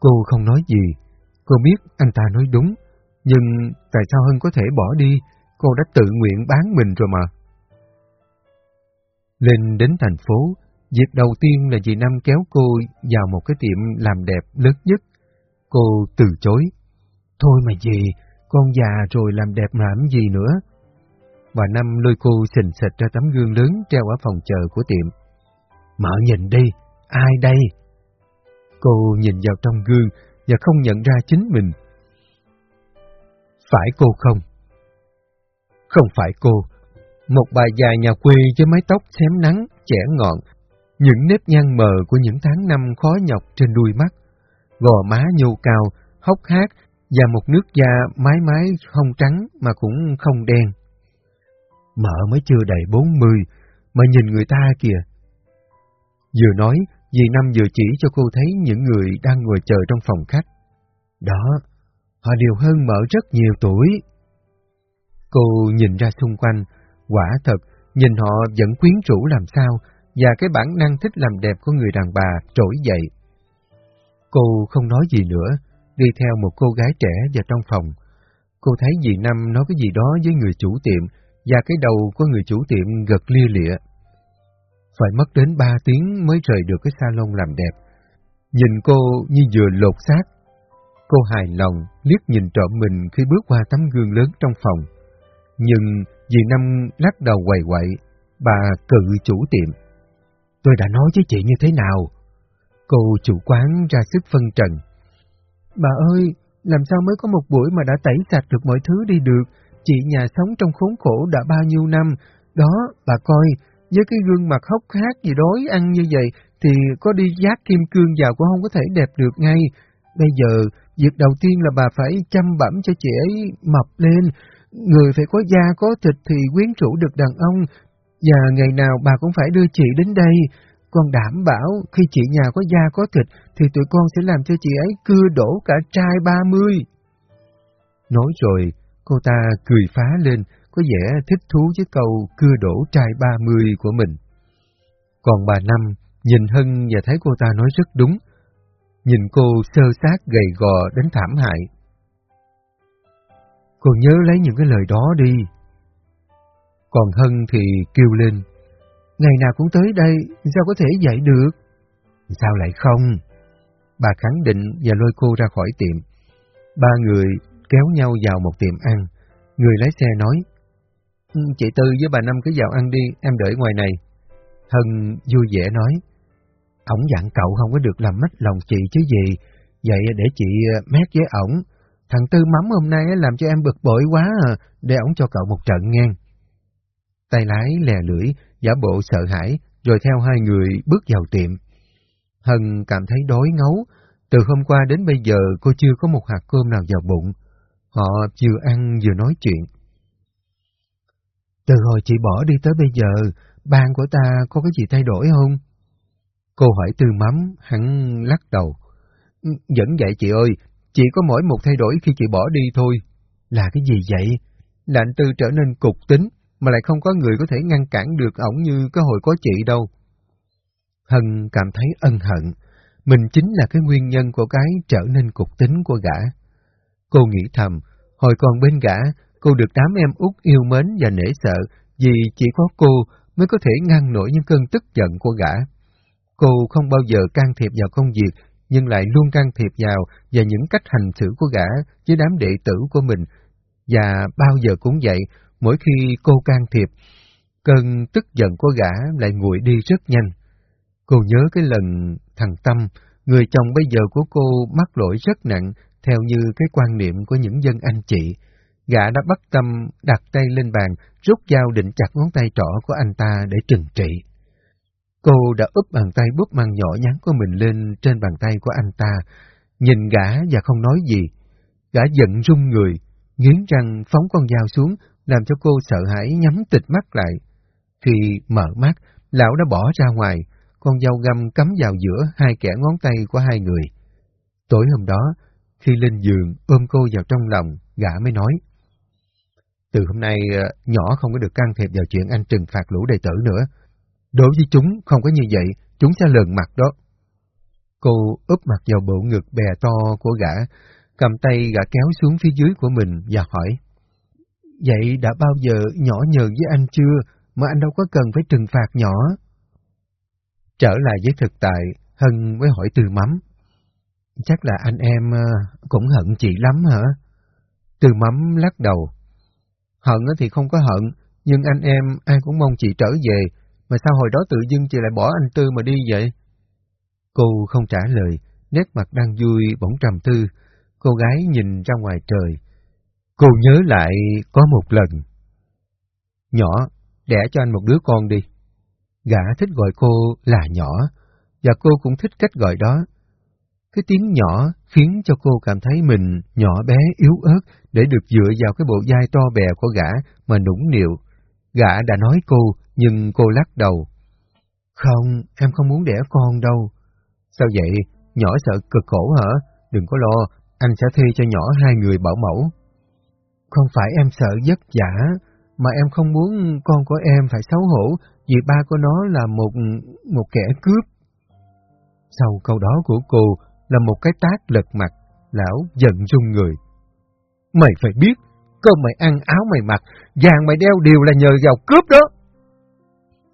Cô không nói gì, cô biết anh ta nói đúng, nhưng tại sao Hân có thể bỏ đi, cô đã tự nguyện bán mình rồi mà. Lên đến thành phố, việc đầu tiên là dì Năm kéo cô vào một cái tiệm làm đẹp lớn nhất. Cô từ chối. Thôi mà dì, con già rồi làm đẹp làm gì nữa và Năm lôi cô xình xịch ra tấm gương lớn treo ở phòng chờ của tiệm. Mở nhìn đi, ai đây? Cô nhìn vào trong gương và không nhận ra chính mình. Phải cô không? Không phải cô. Một bà già nhà quê với mái tóc xém nắng, trẻ ngọn, những nếp nhăn mờ của những tháng năm khó nhọc trên đuôi mắt, gò má nhô cao, hốc hác và một nước da mái mái không trắng mà cũng không đen. Mợ mới chưa đầy bốn mươi, mà nhìn người ta kìa. Vừa nói, dì Năm vừa chỉ cho cô thấy những người đang ngồi chờ trong phòng khách. Đó, họ đều hơn mợ rất nhiều tuổi. Cô nhìn ra xung quanh, quả thật, nhìn họ vẫn quyến rũ làm sao, và cái bản năng thích làm đẹp của người đàn bà trỗi dậy. Cô không nói gì nữa, đi theo một cô gái trẻ vào trong phòng. Cô thấy dì Năm nói cái gì đó với người chủ tiệm, và cái đầu của người chủ tiệm gật lia lịa. Phải mất đến ba tiếng mới rời được cái salon làm đẹp. Nhìn cô như vừa lột xác. Cô hài lòng, liếc nhìn trộm mình khi bước qua tấm gương lớn trong phòng. Nhưng dì Năm lắc đầu quầy quậy, bà cự chủ tiệm. Tôi đã nói với chị như thế nào? Cô chủ quán ra sức phân trần. Bà ơi, làm sao mới có một buổi mà đã tẩy sạch được mọi thứ đi được? Chị nhà sống trong khốn khổ đã bao nhiêu năm. Đó, bà coi, với cái gương mặt hốc hác gì đói ăn như vậy, thì có đi giác kim cương vào cũng không có thể đẹp được ngay. Bây giờ, việc đầu tiên là bà phải chăm bẩm cho chị ấy mập lên. Người phải có da có thịt thì quyến rũ được đàn ông, và ngày nào bà cũng phải đưa chị đến đây. Con đảm bảo khi chị nhà có da có thịt thì tụi con sẽ làm cho chị ấy cưa đổ cả trai ba mươi. Nói rồi, cô ta cười phá lên, có vẻ thích thú với câu cưa đổ trai ba mươi của mình. Còn bà Năm nhìn Hân và thấy cô ta nói rất đúng. Nhìn cô sơ sát gầy gò đến thảm hại. Cô nhớ lấy những cái lời đó đi. Còn Hân thì kêu lên. Ngày nào cũng tới đây, sao có thể dạy được? Sao lại không? Bà khẳng định và lôi cô ra khỏi tiệm. Ba người kéo nhau vào một tiệm ăn. Người lái xe nói, ừ, Chị Tư với bà Năm cứ vào ăn đi, em đợi ngoài này. Hân vui vẻ nói, Ổng dặn cậu không có được làm mất lòng chị chứ gì, vậy để chị ờ, mét với ổng. Thằng Tư mắm hôm nay làm cho em bực bội quá à, để ổng cho cậu một trận ngang. Tay lái lè lưỡi, giả bộ sợ hãi, rồi theo hai người bước vào tiệm. Hân cảm thấy đói ngấu, từ hôm qua đến bây giờ cô chưa có một hạt cơm nào vào bụng. Họ vừa ăn vừa nói chuyện. Từ hồi chị bỏ đi tới bây giờ, ban của ta có cái gì thay đổi không? Cô hỏi tư mắm, hắn lắc đầu. Ừ, vẫn vậy chị ơi, chỉ có mỗi một thay đổi khi chị bỏ đi thôi. Là cái gì vậy? Là anh Tư trở nên cục tính, mà lại không có người có thể ngăn cản được ổng như cái hồi có chị đâu. Hân cảm thấy ân hận, mình chính là cái nguyên nhân của cái trở nên cục tính của gã. Cô nghĩ thầm, hồi còn bên gã, cô được đám em út yêu mến và nể sợ, vì chỉ có cô mới có thể ngăn nổi những cơn tức giận của gã. Cô không bao giờ can thiệp vào công việc, nhưng lại luôn can thiệp vào và những cách hành xử của gã với đám đệ tử của mình. Và bao giờ cũng vậy, mỗi khi cô can thiệp, cơn tức giận của gã lại nguội đi rất nhanh. Cô nhớ cái lần thằng Tâm, người chồng bây giờ của cô mắc lỗi rất nặng, theo như cái quan niệm của những dân anh chị. Gã đã bắt Tâm đặt tay lên bàn, rút dao định chặt ngón tay trỏ của anh ta để trừng trị. Cô đã úp bàn tay búp măng nhỏ nhắn của mình lên trên bàn tay của anh ta, nhìn gã và không nói gì. Gã giận rung người, nghiến răng phóng con dao xuống, làm cho cô sợ hãi nhắm tịch mắt lại. Khi mở mắt, lão đã bỏ ra ngoài, con dao găm cắm vào giữa hai kẻ ngón tay của hai người. Tối hôm đó, khi lên giường ôm cô vào trong lòng, gã mới nói. Từ hôm nay, ờ, nhỏ không có được can thiệp vào chuyện anh trừng phạt lũ đệ tử nữa. Đối với chúng không có như vậy, chúng sẽ lờn mặt đó. Cô úp mặt vào bộ ngực bè to của gã, cầm tay gã kéo xuống phía dưới của mình và hỏi. Vậy đã bao giờ nhỏ nhờ với anh chưa, mà anh đâu có cần phải trừng phạt nhỏ? Trở lại với thực tại, Hân mới hỏi từ mắm. Chắc là anh em ờ, cũng hận chị lắm hả? Từ mắm lắc đầu. Hận thì không có hận, nhưng anh em ai cũng mong chị trở về, mà sao hồi đó tự dưng chị lại bỏ anh Tư mà đi vậy? Cô không trả lời, nét mặt đang vui bỗng trầm tư. Cô gái nhìn ra ngoài trời. Cô nhớ lại có một lần. Nhỏ, đẻ cho anh một đứa con đi. Gã thích gọi cô là nhỏ, và cô cũng thích cách gọi đó. Cái tiếng nhỏ khiến cho cô cảm thấy mình nhỏ bé yếu ớt để được dựa vào cái bộ vai to bè của gã mà nũng nịu. Gã đã nói cô, nhưng cô lắc đầu. Không, em không muốn đẻ con đâu. Sao vậy? Nhỏ sợ cực khổ hả? Đừng có lo, anh sẽ thuê cho nhỏ hai người bảo mẫu. Không phải em sợ giấc giả, mà em không muốn con của em phải xấu hổ vì ba của nó là một một kẻ cướp. Sau câu đó của cô là một cái tác lật mặt, lão giận rung người. Mày phải biết, cơm mày ăn áo mày mặc, vàng mày đeo đều là nhờ vào cướp đó.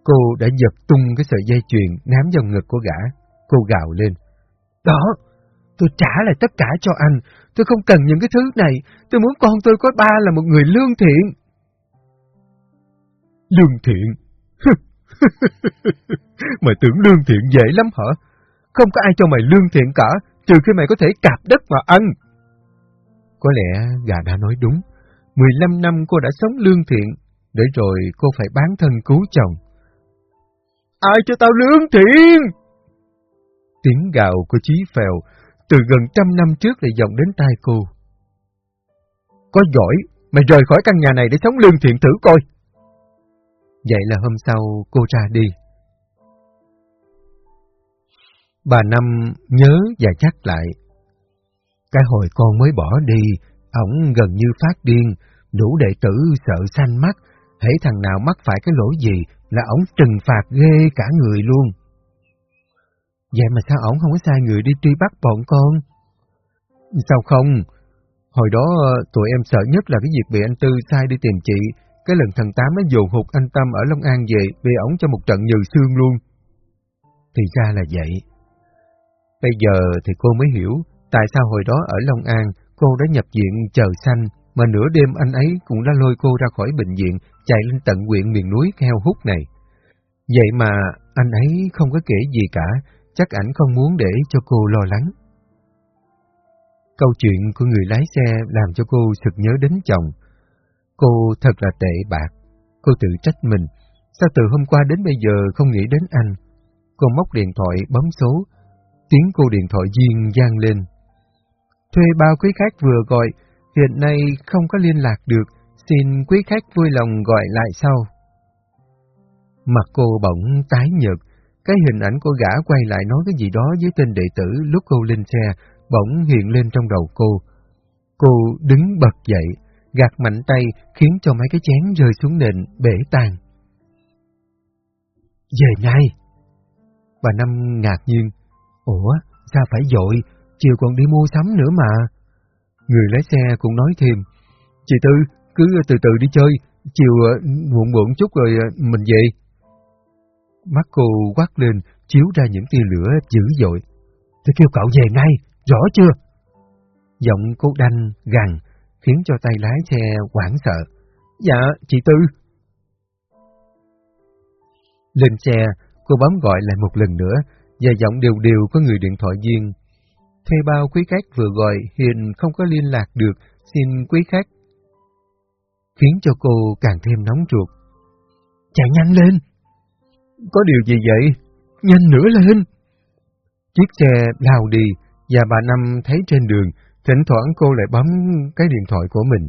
Cô đã giật tung cái sợi dây chuyền nắm vào ngực của gã. Cô gào lên. Đó, tôi trả lại tất cả cho anh. Tôi không cần những cái thứ này. Tôi muốn con tôi có ba là một người lương thiện. Lương thiện? mày tưởng lương thiện dễ lắm hả? Không có ai cho mày lương thiện cả, trừ khi mày có thể cạp đất mà ăn. Có lẽ gà đã nói đúng. 15 năm cô đã sống lương thiện, để rồi cô phải bán thân cứu chồng. Ai cho tao lương thiện? Tiếng gào của Chí Phèo từ gần trăm năm trước lại vọng đến tai cô. Có giỏi, mày rời khỏi căn nhà này để sống lương thiện thử coi. Vậy là hôm sau cô ra đi. Bà Năm nhớ và chắc lại. Cái hồi con mới bỏ đi, ổng gần như phát điên, đủ đệ tử sợ xanh mắt, hễ thằng nào mắc phải cái lỗi gì là ổng trừng phạt ghê cả người luôn. Vậy mà sao ổng không có sai người đi truy bắt bọn con? Sao không? Hồi đó ờ, tụi em sợ nhất là cái việc bị anh Tư sai đi tìm chị, cái lần thằng Tám ấy dồn hụt anh Tâm ở Long An về bị ổng cho một trận nhừ xương luôn. Thì ra là vậy. Bây giờ thì cô mới hiểu tại sao hồi đó ở Long An cô đã nhập viện chờ xanh mà nửa đêm anh ấy cũng đã lôi cô ra khỏi bệnh viện chạy lên tận huyện miền núi heo hút này. Vậy mà anh ấy không có kể gì cả, chắc ảnh không muốn để cho cô lo lắng. Câu chuyện của người lái xe làm cho cô sực nhớ đến chồng. Cô thật là tệ bạc. Cô tự trách mình. Sao từ hôm qua đến bây giờ không nghĩ đến anh? Cô móc điện thoại bấm số. Tiếng cô điện thoại duyên gian lên. Thuê bao quý khách vừa gọi, hiện nay không có liên lạc được, xin quý khách vui lòng gọi lại sau. Mặt cô bỗng tái nhợt, cái hình ảnh của gã quay lại nói cái gì đó với tên đệ tử lúc cô lên xe, bỗng hiện lên trong đầu cô. Cô đứng bật dậy, gạt mạnh tay khiến cho mấy cái chén rơi xuống nền bể tan. Về ngay! Bà Năm ngạc nhiên. Ủa, sao phải dội, chiều còn đi mua sắm nữa mà. Người lái xe cũng nói thêm. Chị Tư, cứ từ từ đi chơi, chiều ờ, muộn muộn chút rồi ờ, mình về. Mắt cô quát lên, chiếu ra những tia lửa dữ dội. Tôi kêu cậu về ngay, rõ chưa? Giọng cô đanh, gằn, khiến cho tay lái xe hoảng sợ. Dạ, chị Tư. Lên xe, cô bấm gọi lại một lần nữa, và giọng đều đều có người điện thoại viên. Thuê bao quý khách vừa gọi hiện không có liên lạc được, xin quý khách. Khiến cho cô càng thêm nóng ruột. Chạy nhanh lên! Có điều gì vậy? nhanh nữa lên. Chiếc xe lao đi, và bà Năm thấy trên đường, thỉnh thoảng cô lại bấm cái điện thoại của mình.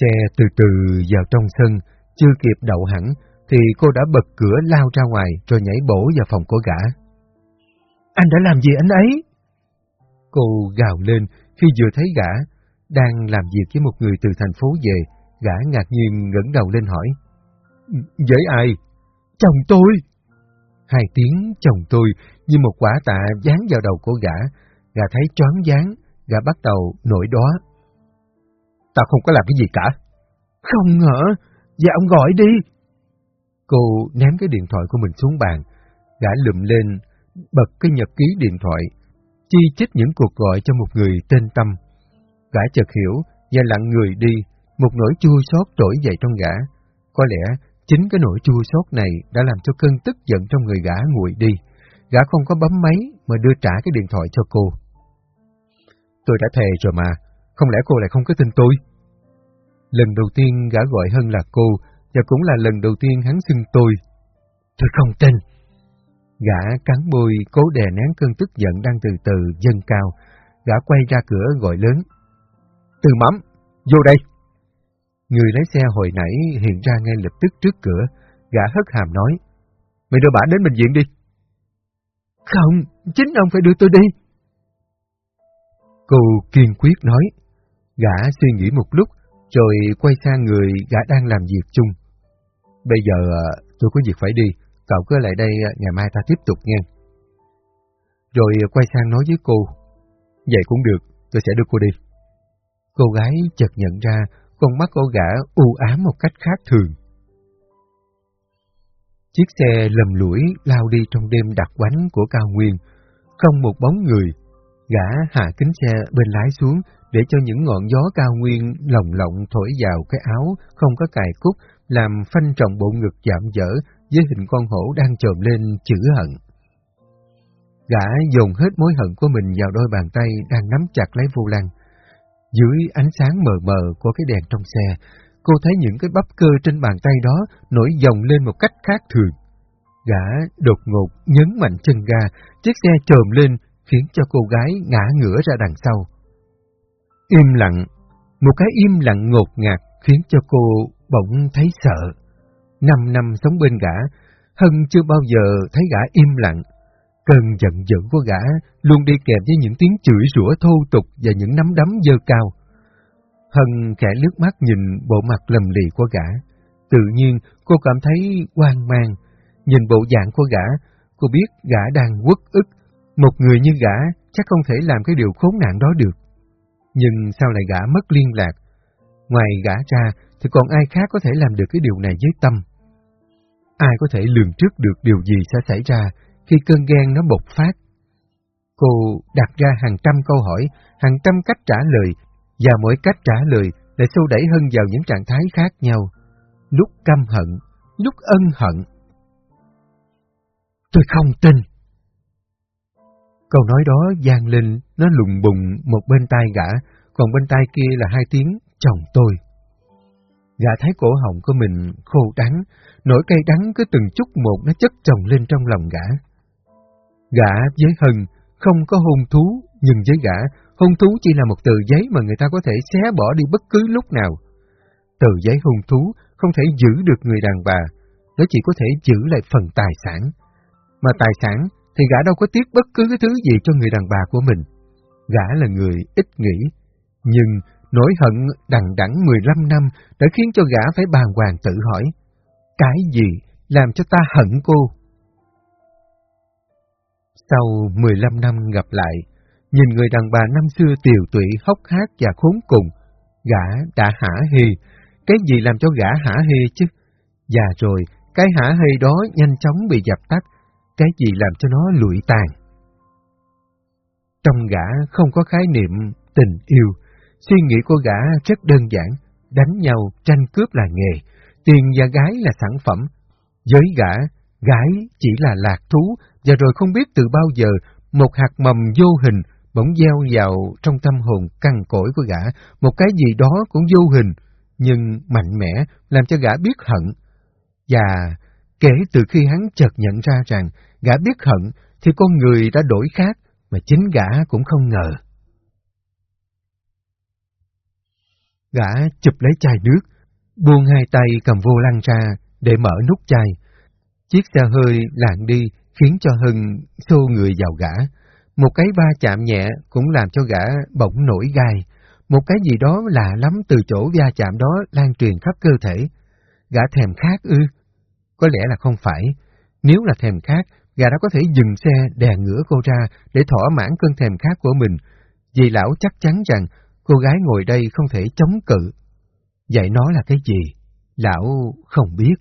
Xe từ từ vào trong sân, chưa kịp đậu hẳn, thì cô đã bật cửa lao ra ngoài rồi nhảy bổ vào phòng của gã. Anh đã làm gì anh ấy? Cô gào lên khi vừa thấy gã đang làm việc với một người từ thành phố về, gã ngạc nhiên ngẩng đầu lên hỏi. Với ai? Chồng tôi! Hai tiếng chồng tôi như một quả tạ dán vào đầu của gã, gã thấy choáng váng, gã bắt đầu nổi đó. Tao không có làm cái gì cả. Không ngờ, dạ ông gọi đi. Cô ném cái điện thoại của mình xuống bàn, gã lụm lên, bật cái nhật ký điện thoại, chi chích những cuộc gọi cho một người tên Tâm. Gã chợt hiểu và lặng người đi, một nỗi chua xót trỗi dậy trong gã. Có lẽ chính cái nỗi chua xót này đã làm cho cơn tức giận trong người gã nguội đi. Gã không có bấm máy mà đưa trả cái điện thoại cho cô. Tôi đã thề rồi mà, không lẽ cô lại không có tin tôi? Lần đầu tiên gã gọi hơn là cô, và cũng là lần đầu tiên hắn xưng tôi. Tôi không tin. Gã cắn môi, cố đè nén cơn tức giận đang từ từ dâng cao. Gã quay ra cửa gọi lớn. Từ mắm, vô đây. Người lái xe hồi nãy hiện ra ngay lập tức trước cửa. Gã hất hàm nói. Mày đưa bà đến bệnh viện đi. Không, chính ông phải đưa tôi đi. Cô kiên quyết nói. Gã suy nghĩ một lúc, rồi quay sang người gã đang làm việc chung. Bây giờ à, tôi có việc phải đi, cậu cứ lại đây à, ngày mai ta tiếp tục nha. Rồi à, quay sang nói với cô, vậy cũng được, tôi sẽ đưa cô đi. Cô gái chợt nhận ra con mắt cô gã u ám một cách khác thường. Chiếc xe lầm lũi lao đi trong đêm đặc quánh của cao nguyên, không một bóng người. Gã hạ kính xe bên lái xuống để cho những ngọn gió cao nguyên lồng lộng thổi vào cái áo không có cài cúc làm phanh trọng bộ ngực giảm dở với hình con hổ đang trồm lên chữ hận. Gã dồn hết mối hận của mình vào đôi bàn tay đang nắm chặt lấy vô lăng. Dưới ánh sáng mờ mờ của cái đèn trong xe, cô thấy những cái bắp cơ trên bàn tay đó nổi dòng lên một cách khác thường. Gã đột ngột nhấn mạnh chân ga, chiếc xe trồm lên khiến cho cô gái ngã ngửa ra đằng sau. Im lặng, một cái im lặng ngột ngạt khiến cho cô bỗng thấy sợ. Năm năm sống bên gã, Hân chưa bao giờ thấy gã im lặng. Cơn giận dữ của gã luôn đi kèm với những tiếng chửi rủa thô tục và những nắm đấm dơ cao. Hân khẽ nước mắt nhìn bộ mặt lầm lì của gã. Tự nhiên cô cảm thấy hoang mang. Nhìn bộ dạng của gã, cô biết gã đang quất ức. Một người như gã chắc không thể làm cái điều khốn nạn đó được. Nhưng sao lại gã mất liên lạc? Ngoài gã ra thì còn ai khác có thể làm được cái điều này với tâm? Ai có thể lường trước được điều gì sẽ xảy ra khi cơn ghen nó bộc phát? Cô đặt ra hàng trăm câu hỏi, hàng trăm cách trả lời, và mỗi cách trả lời lại xô đẩy hơn vào những trạng thái khác nhau. Lúc căm hận, lúc ân hận. Tôi không tin. Câu nói đó gian lên, nó lùng bùng một bên tai gã, còn bên tai kia là hai tiếng chồng tôi. Gã thấy cổ họng của mình khô đắng, nỗi cay đắng cứ từng chút một nó chất chồng lên trong lòng gã. Gã với Hân không có hôn thú, nhưng với gã, hôn thú chỉ là một tờ giấy mà người ta có thể xé bỏ đi bất cứ lúc nào. Tờ giấy hôn thú không thể giữ được người đàn bà, nó chỉ có thể giữ lại phần tài sản. Mà tài sản thì gã đâu có tiếc bất cứ cái thứ gì cho người đàn bà của mình. Gã là người ít nghĩ, nhưng nỗi hận đằng đẵng 15 năm đã khiến cho gã phải bàn hoàng tự hỏi, cái gì làm cho ta hận cô? Sau 15 năm gặp lại, nhìn người đàn bà năm xưa tiều tụy, hốc hác và khốn cùng, gã đã hả hê, cái gì làm cho gã hả hê chứ? Và rồi, cái hả hê đó nhanh chóng bị dập tắt, cái gì làm cho nó lụi tàn. Trong gã không có khái niệm tình yêu, suy nghĩ của gã rất đơn giản, đánh nhau, tranh cướp là nghề, tiền và gái là sản phẩm. Với gã, gái chỉ là lạc thú, và rồi không biết từ bao giờ một hạt mầm vô hình bỗng gieo vào trong tâm hồn căng cỗi của gã, một cái gì đó cũng vô hình, nhưng mạnh mẽ, làm cho gã biết hận. Và Kể từ khi hắn chợt nhận ra rằng gã biết hận thì con người đã đổi khác mà chính gã cũng không ngờ. Gã chụp lấy chai nước, buông hai tay cầm vô lăng ra để mở nút chai. Chiếc xe hơi lạng đi khiến cho Hưng xô người vào gã. Một cái va chạm nhẹ cũng làm cho gã bỗng nổi gai. Một cái gì đó lạ lắm từ chỗ va chạm đó lan truyền khắp cơ thể. Gã thèm khát ư? Có lẽ là không phải. Nếu là thèm khát, gã đã có thể dừng xe đè ngửa cô ra để thỏa mãn cơn thèm khát của mình. Vì lão chắc chắn rằng cô gái ngồi đây không thể chống cự. Vậy nó là cái gì? Lão không biết.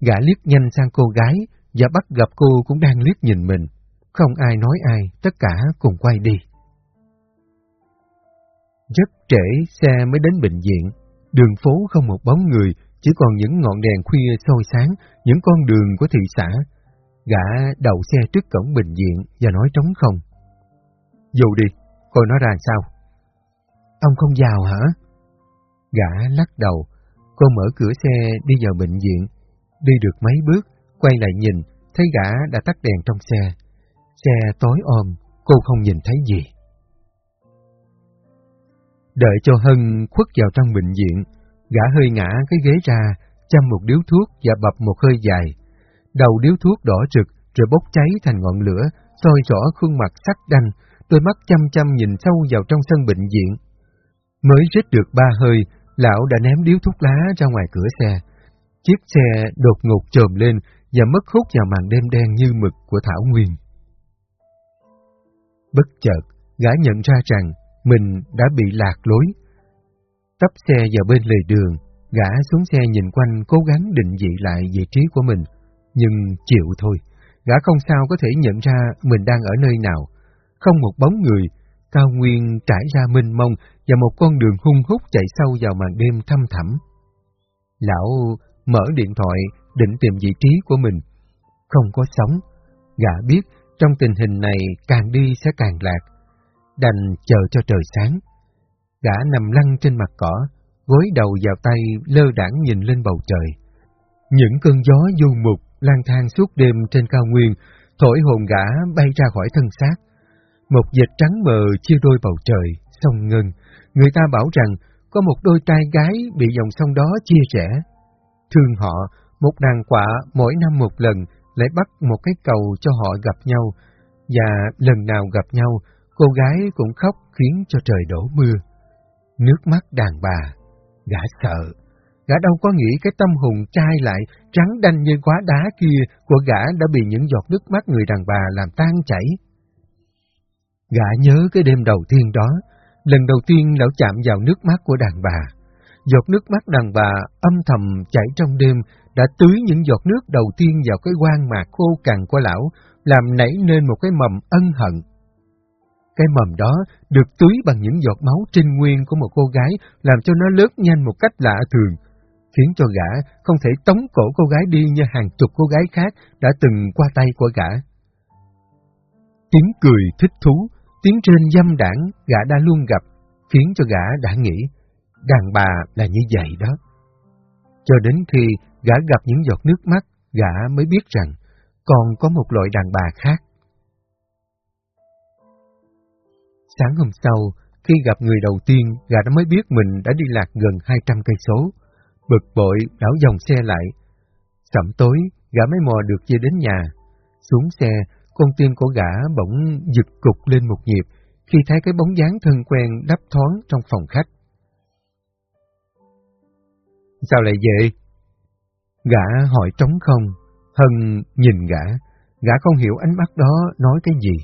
Gã liếc nhanh sang cô gái và bắt gặp cô cũng đang liếc nhìn mình. Không ai nói ai, tất cả cùng quay đi. Rất trễ xe mới đến bệnh viện. Đường phố không một bóng người, chỉ còn những ngọn đèn khuya soi sáng, những con đường của thị xã. Gã đậu xe trước cổng bệnh viện và nói trống không. Dù đi, coi nó ra sao. Ông không vào hả? Gã lắc đầu, cô mở cửa xe đi vào bệnh viện. Đi được mấy bước, quay lại nhìn, thấy gã đã tắt đèn trong xe. Xe tối om, cô không nhìn thấy gì. Đợi cho Hân khuất vào trong bệnh viện, gã hơi ngã cái ghế ra, chăm một điếu thuốc và bập một hơi dài. Đầu điếu thuốc đỏ rực rồi bốc cháy thành ngọn lửa, soi rõ khuôn mặt sắc đanh, đôi mắt chăm chăm nhìn sâu vào trong sân bệnh viện. Mới rít được ba hơi, lão đã ném điếu thuốc lá ra ngoài cửa xe. Chiếc xe đột ngột trồm lên và mất hút vào màn đêm đen như mực của Thảo Nguyên. Bất chợt, gã nhận ra rằng mình đã bị lạc lối. Tấp xe vào bên lề đường, gã xuống xe nhìn quanh cố gắng định vị lại vị trí của mình, nhưng chịu thôi, gã không sao có thể nhận ra mình đang ở nơi nào. Không một bóng người, cao nguyên trải ra mênh mông và một con đường hung hút chạy sâu vào màn đêm thăm thẳm. Lão mở điện thoại định tìm vị trí của mình. Không có sóng, gã biết trong tình hình này càng đi sẽ càng lạc, đành chờ cho trời sáng. Gã nằm lăn trên mặt cỏ, gối đầu vào tay lơ đảng nhìn lên bầu trời. Những cơn gió du mục lang thang suốt đêm trên cao nguyên, thổi hồn gã bay ra khỏi thân xác. Một vệt trắng mờ chia đôi bầu trời, sông ngân. Người ta bảo rằng có một đôi tai gái bị dòng sông đó chia rẽ. Thương họ, một đàn quạ mỗi năm một lần lại bắt một cái cầu cho họ gặp nhau, và lần nào gặp nhau, cô gái cũng khóc khiến cho trời đổ mưa. Nước mắt đàn bà, gã sợ, gã đâu có nghĩ cái tâm hồn trai lại trắng đanh như quá đá kia của gã đã bị những giọt nước mắt người đàn bà làm tan chảy. Gã nhớ cái đêm đầu tiên đó, lần đầu tiên lão chạm vào nước mắt của đàn bà. Giọt nước mắt đàn bà âm thầm chảy trong đêm đã tưới những giọt nước đầu tiên vào cái quan mạc khô cằn của lão, làm nảy nên một cái mầm ân hận. Cái mầm đó được tưới bằng những giọt máu trinh nguyên của một cô gái làm cho nó lớn nhanh một cách lạ thường, khiến cho gã không thể tống cổ cô gái đi như hàng chục cô gái khác đã từng qua tay của gã. Tiếng cười thích thú, tiếng trên dâm đảng gã đã luôn gặp, khiến cho gã đã nghĩ, đàn bà là như vậy đó. Cho đến khi gã gặp những giọt nước mắt, gã mới biết rằng còn có một loại đàn bà khác. Sáng hôm sau, khi gặp người đầu tiên, gã đã mới biết mình đã đi lạc gần 200 cây số. Bực bội, đảo dòng xe lại. Sẩm tối, gã mới mò được về đến nhà. Xuống xe, con tim của gã bỗng giật cục lên một nhịp khi thấy cái bóng dáng thân quen đắp thoáng trong phòng khách. Sao lại vậy? Gã hỏi trống không, Hân nhìn gã, gã không hiểu ánh mắt đó nói cái gì.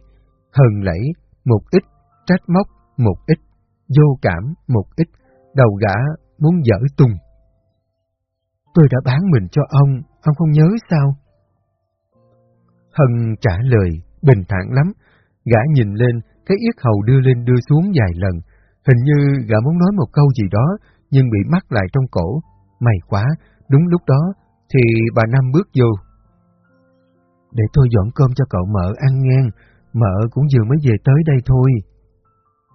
Hân lẫy, một ít, trách móc, một ít, vô cảm, một ít, đầu gã muốn dở tung. Tôi đã bán mình cho ông, ông không nhớ sao? Hân trả lời, bình thản lắm, gã nhìn lên, cái yết hầu đưa lên đưa xuống vài lần, hình như gã muốn nói một câu gì đó, nhưng bị mắc lại trong cổ. May quá, đúng lúc đó, thì bà Năm bước vô. Để tôi dọn cơm cho cậu mợ ăn ngang, mợ cũng vừa mới về tới đây thôi.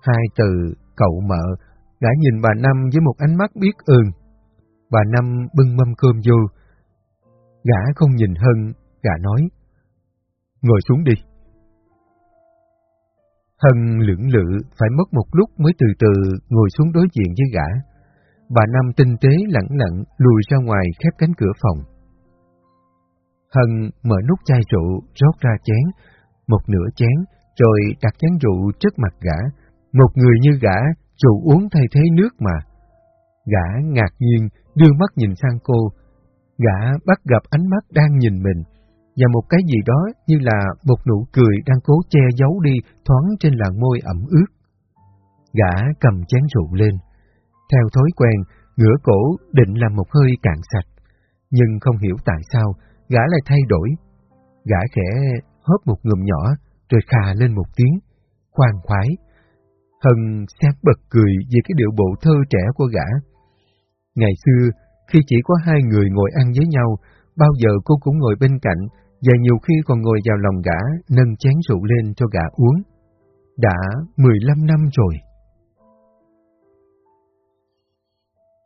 Hai từ cậu mợ, gã nhìn bà Năm với một ánh mắt biết ơn. Bà Năm bưng mâm cơm vô. Gã không nhìn Hân, gã nói. Ngồi xuống đi. Hân lưỡng lự phải mất một lúc mới từ từ ngồi xuống đối diện với gã. Bà Năm tinh tế lẳng lặng lùi ra ngoài khép cánh cửa phòng. Hân mở nút chai rượu, rót ra chén, một nửa chén, rồi đặt chén rượu trước mặt gã. Một người như gã, rượu uống thay thế nước mà. Gã ngạc nhiên, đưa mắt nhìn sang cô. Gã bắt gặp ánh mắt đang nhìn mình, và một cái gì đó như là một nụ cười đang cố che giấu đi thoáng trên làn môi ẩm ướt. Gã cầm chén rượu lên. Theo thói quen, ngửa cổ định làm một hơi cạn sạch. Nhưng không hiểu tại sao, gã lại thay đổi. Gã khẽ hớp một ngụm nhỏ, rồi khà lên một tiếng, khoan khoái. Hân sáng bật cười về cái điệu bộ thơ trẻ của gã. Ngày xưa, khi chỉ có hai người ngồi ăn với nhau, bao giờ cô cũng ngồi bên cạnh, và nhiều khi còn ngồi vào lòng gã, nâng chén rượu lên cho gã uống. Đã 15 năm rồi.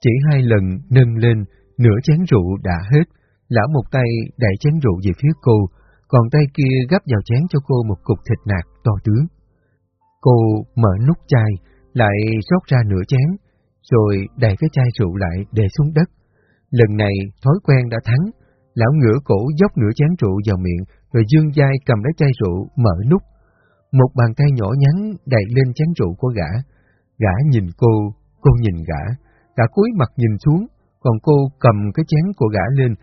Chỉ hai lần nâng lên, nửa chén rượu đã hết, lão một tay đẩy chén rượu về phía cô, còn tay kia gấp vào chén cho cô một cục thịt nạc to tướng. Cô mở nút chai, lại rót ra nửa chén, rồi đẩy cái chai rượu lại để xuống đất. Lần này thói quen đã thắng, lão ngửa cổ dốc nửa chén rượu vào miệng, rồi dương dai cầm lấy chai rượu, mở nút. Một bàn tay nhỏ nhắn đẩy lên chén rượu của gã. Gã nhìn cô, cô nhìn gã, gã cúi mặt nhìn xuống, còn cô cầm cái chén của gã lên,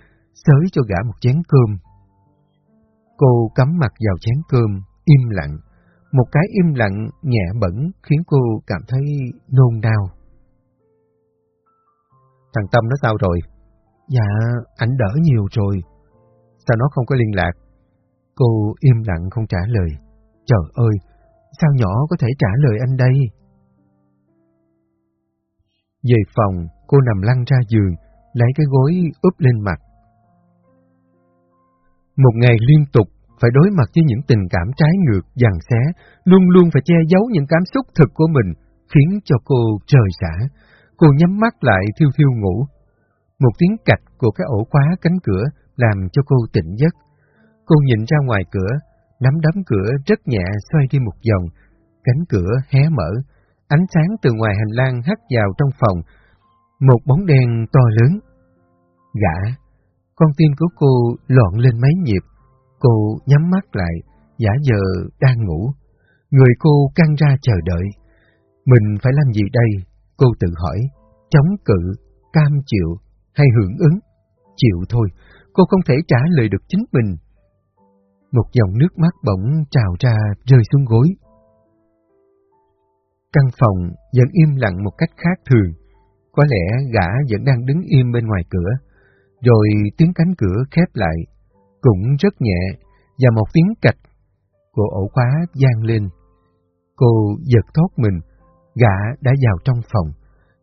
xới cho gã một chén cơm. Cô cắm mặt vào chén cơm, im lặng. Một cái im lặng nhẹ bẩn khiến cô cảm thấy nôn đau. Thằng Tâm nó sao rồi? Dạ, ảnh đỡ nhiều rồi. Sao nó không có liên lạc? Cô im lặng không trả lời. Trời ơi, sao nhỏ có thể trả lời anh đây? Về phòng, cô nằm lăn ra giường, lấy cái gối úp lên mặt. Một ngày liên tục phải đối mặt với những tình cảm trái ngược, dằn xé, luôn luôn phải che giấu những cảm xúc thực của mình, khiến cho cô trời xả. Cô nhắm mắt lại thiêu thiêu ngủ. Một tiếng cạch của cái ổ khóa cánh cửa làm cho cô tỉnh giấc. Cô nhìn ra ngoài cửa, nắm đấm cửa rất nhẹ xoay đi một vòng. Cánh cửa hé mở, ánh sáng từ ngoài hành lang hắt vào trong phòng. Một bóng đen to lớn. Gã, con tim của cô loạn lên mấy nhịp. Cô nhắm mắt lại, giả giờ đang ngủ. Người cô căng ra chờ đợi. Mình phải làm gì đây? Cô tự hỏi. Chống cự, cam chịu hay hưởng ứng? Chịu thôi, cô không thể trả lời được chính mình. Một dòng nước mắt bỗng trào ra rơi xuống gối. Căn phòng vẫn im lặng một cách khác thường. Có lẽ gã vẫn đang đứng im bên ngoài cửa. Rồi tiếng cánh cửa khép lại, cũng rất nhẹ, và một tiếng cạch của ổ khóa gian lên. Cô giật thoát mình, gã đã vào trong phòng,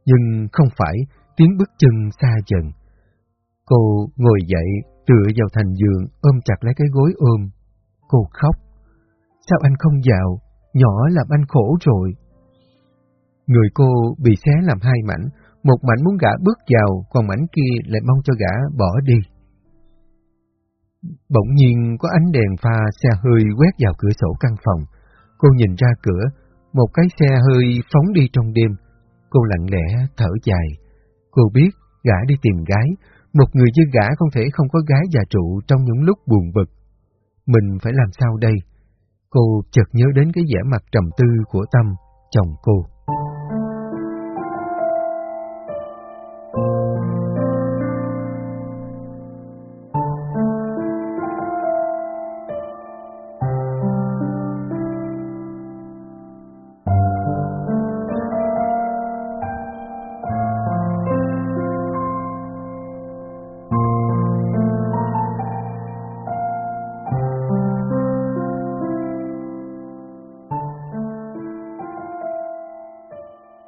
nhưng không phải tiếng bước chân xa dần. Cô ngồi dậy, tựa vào thành giường, ôm chặt lấy cái gối ôm. Cô khóc. Sao anh không dạo? Nhỏ làm anh khổ rồi. Người cô bị xé làm hai mảnh, một mảnh muốn gã bước vào, còn mảnh kia lại mong cho gã bỏ đi. Bỗng nhiên có ánh đèn pha xe hơi quét vào cửa sổ căn phòng. Cô nhìn ra cửa, một cái xe hơi phóng đi trong đêm. Cô lặng lẽ thở dài. Cô biết gã đi tìm gái, một người như gã không thể không có gái già trụ trong những lúc buồn bực. Mình phải làm sao đây? Cô chợt nhớ đến cái vẻ mặt trầm tư của Tâm, chồng cô.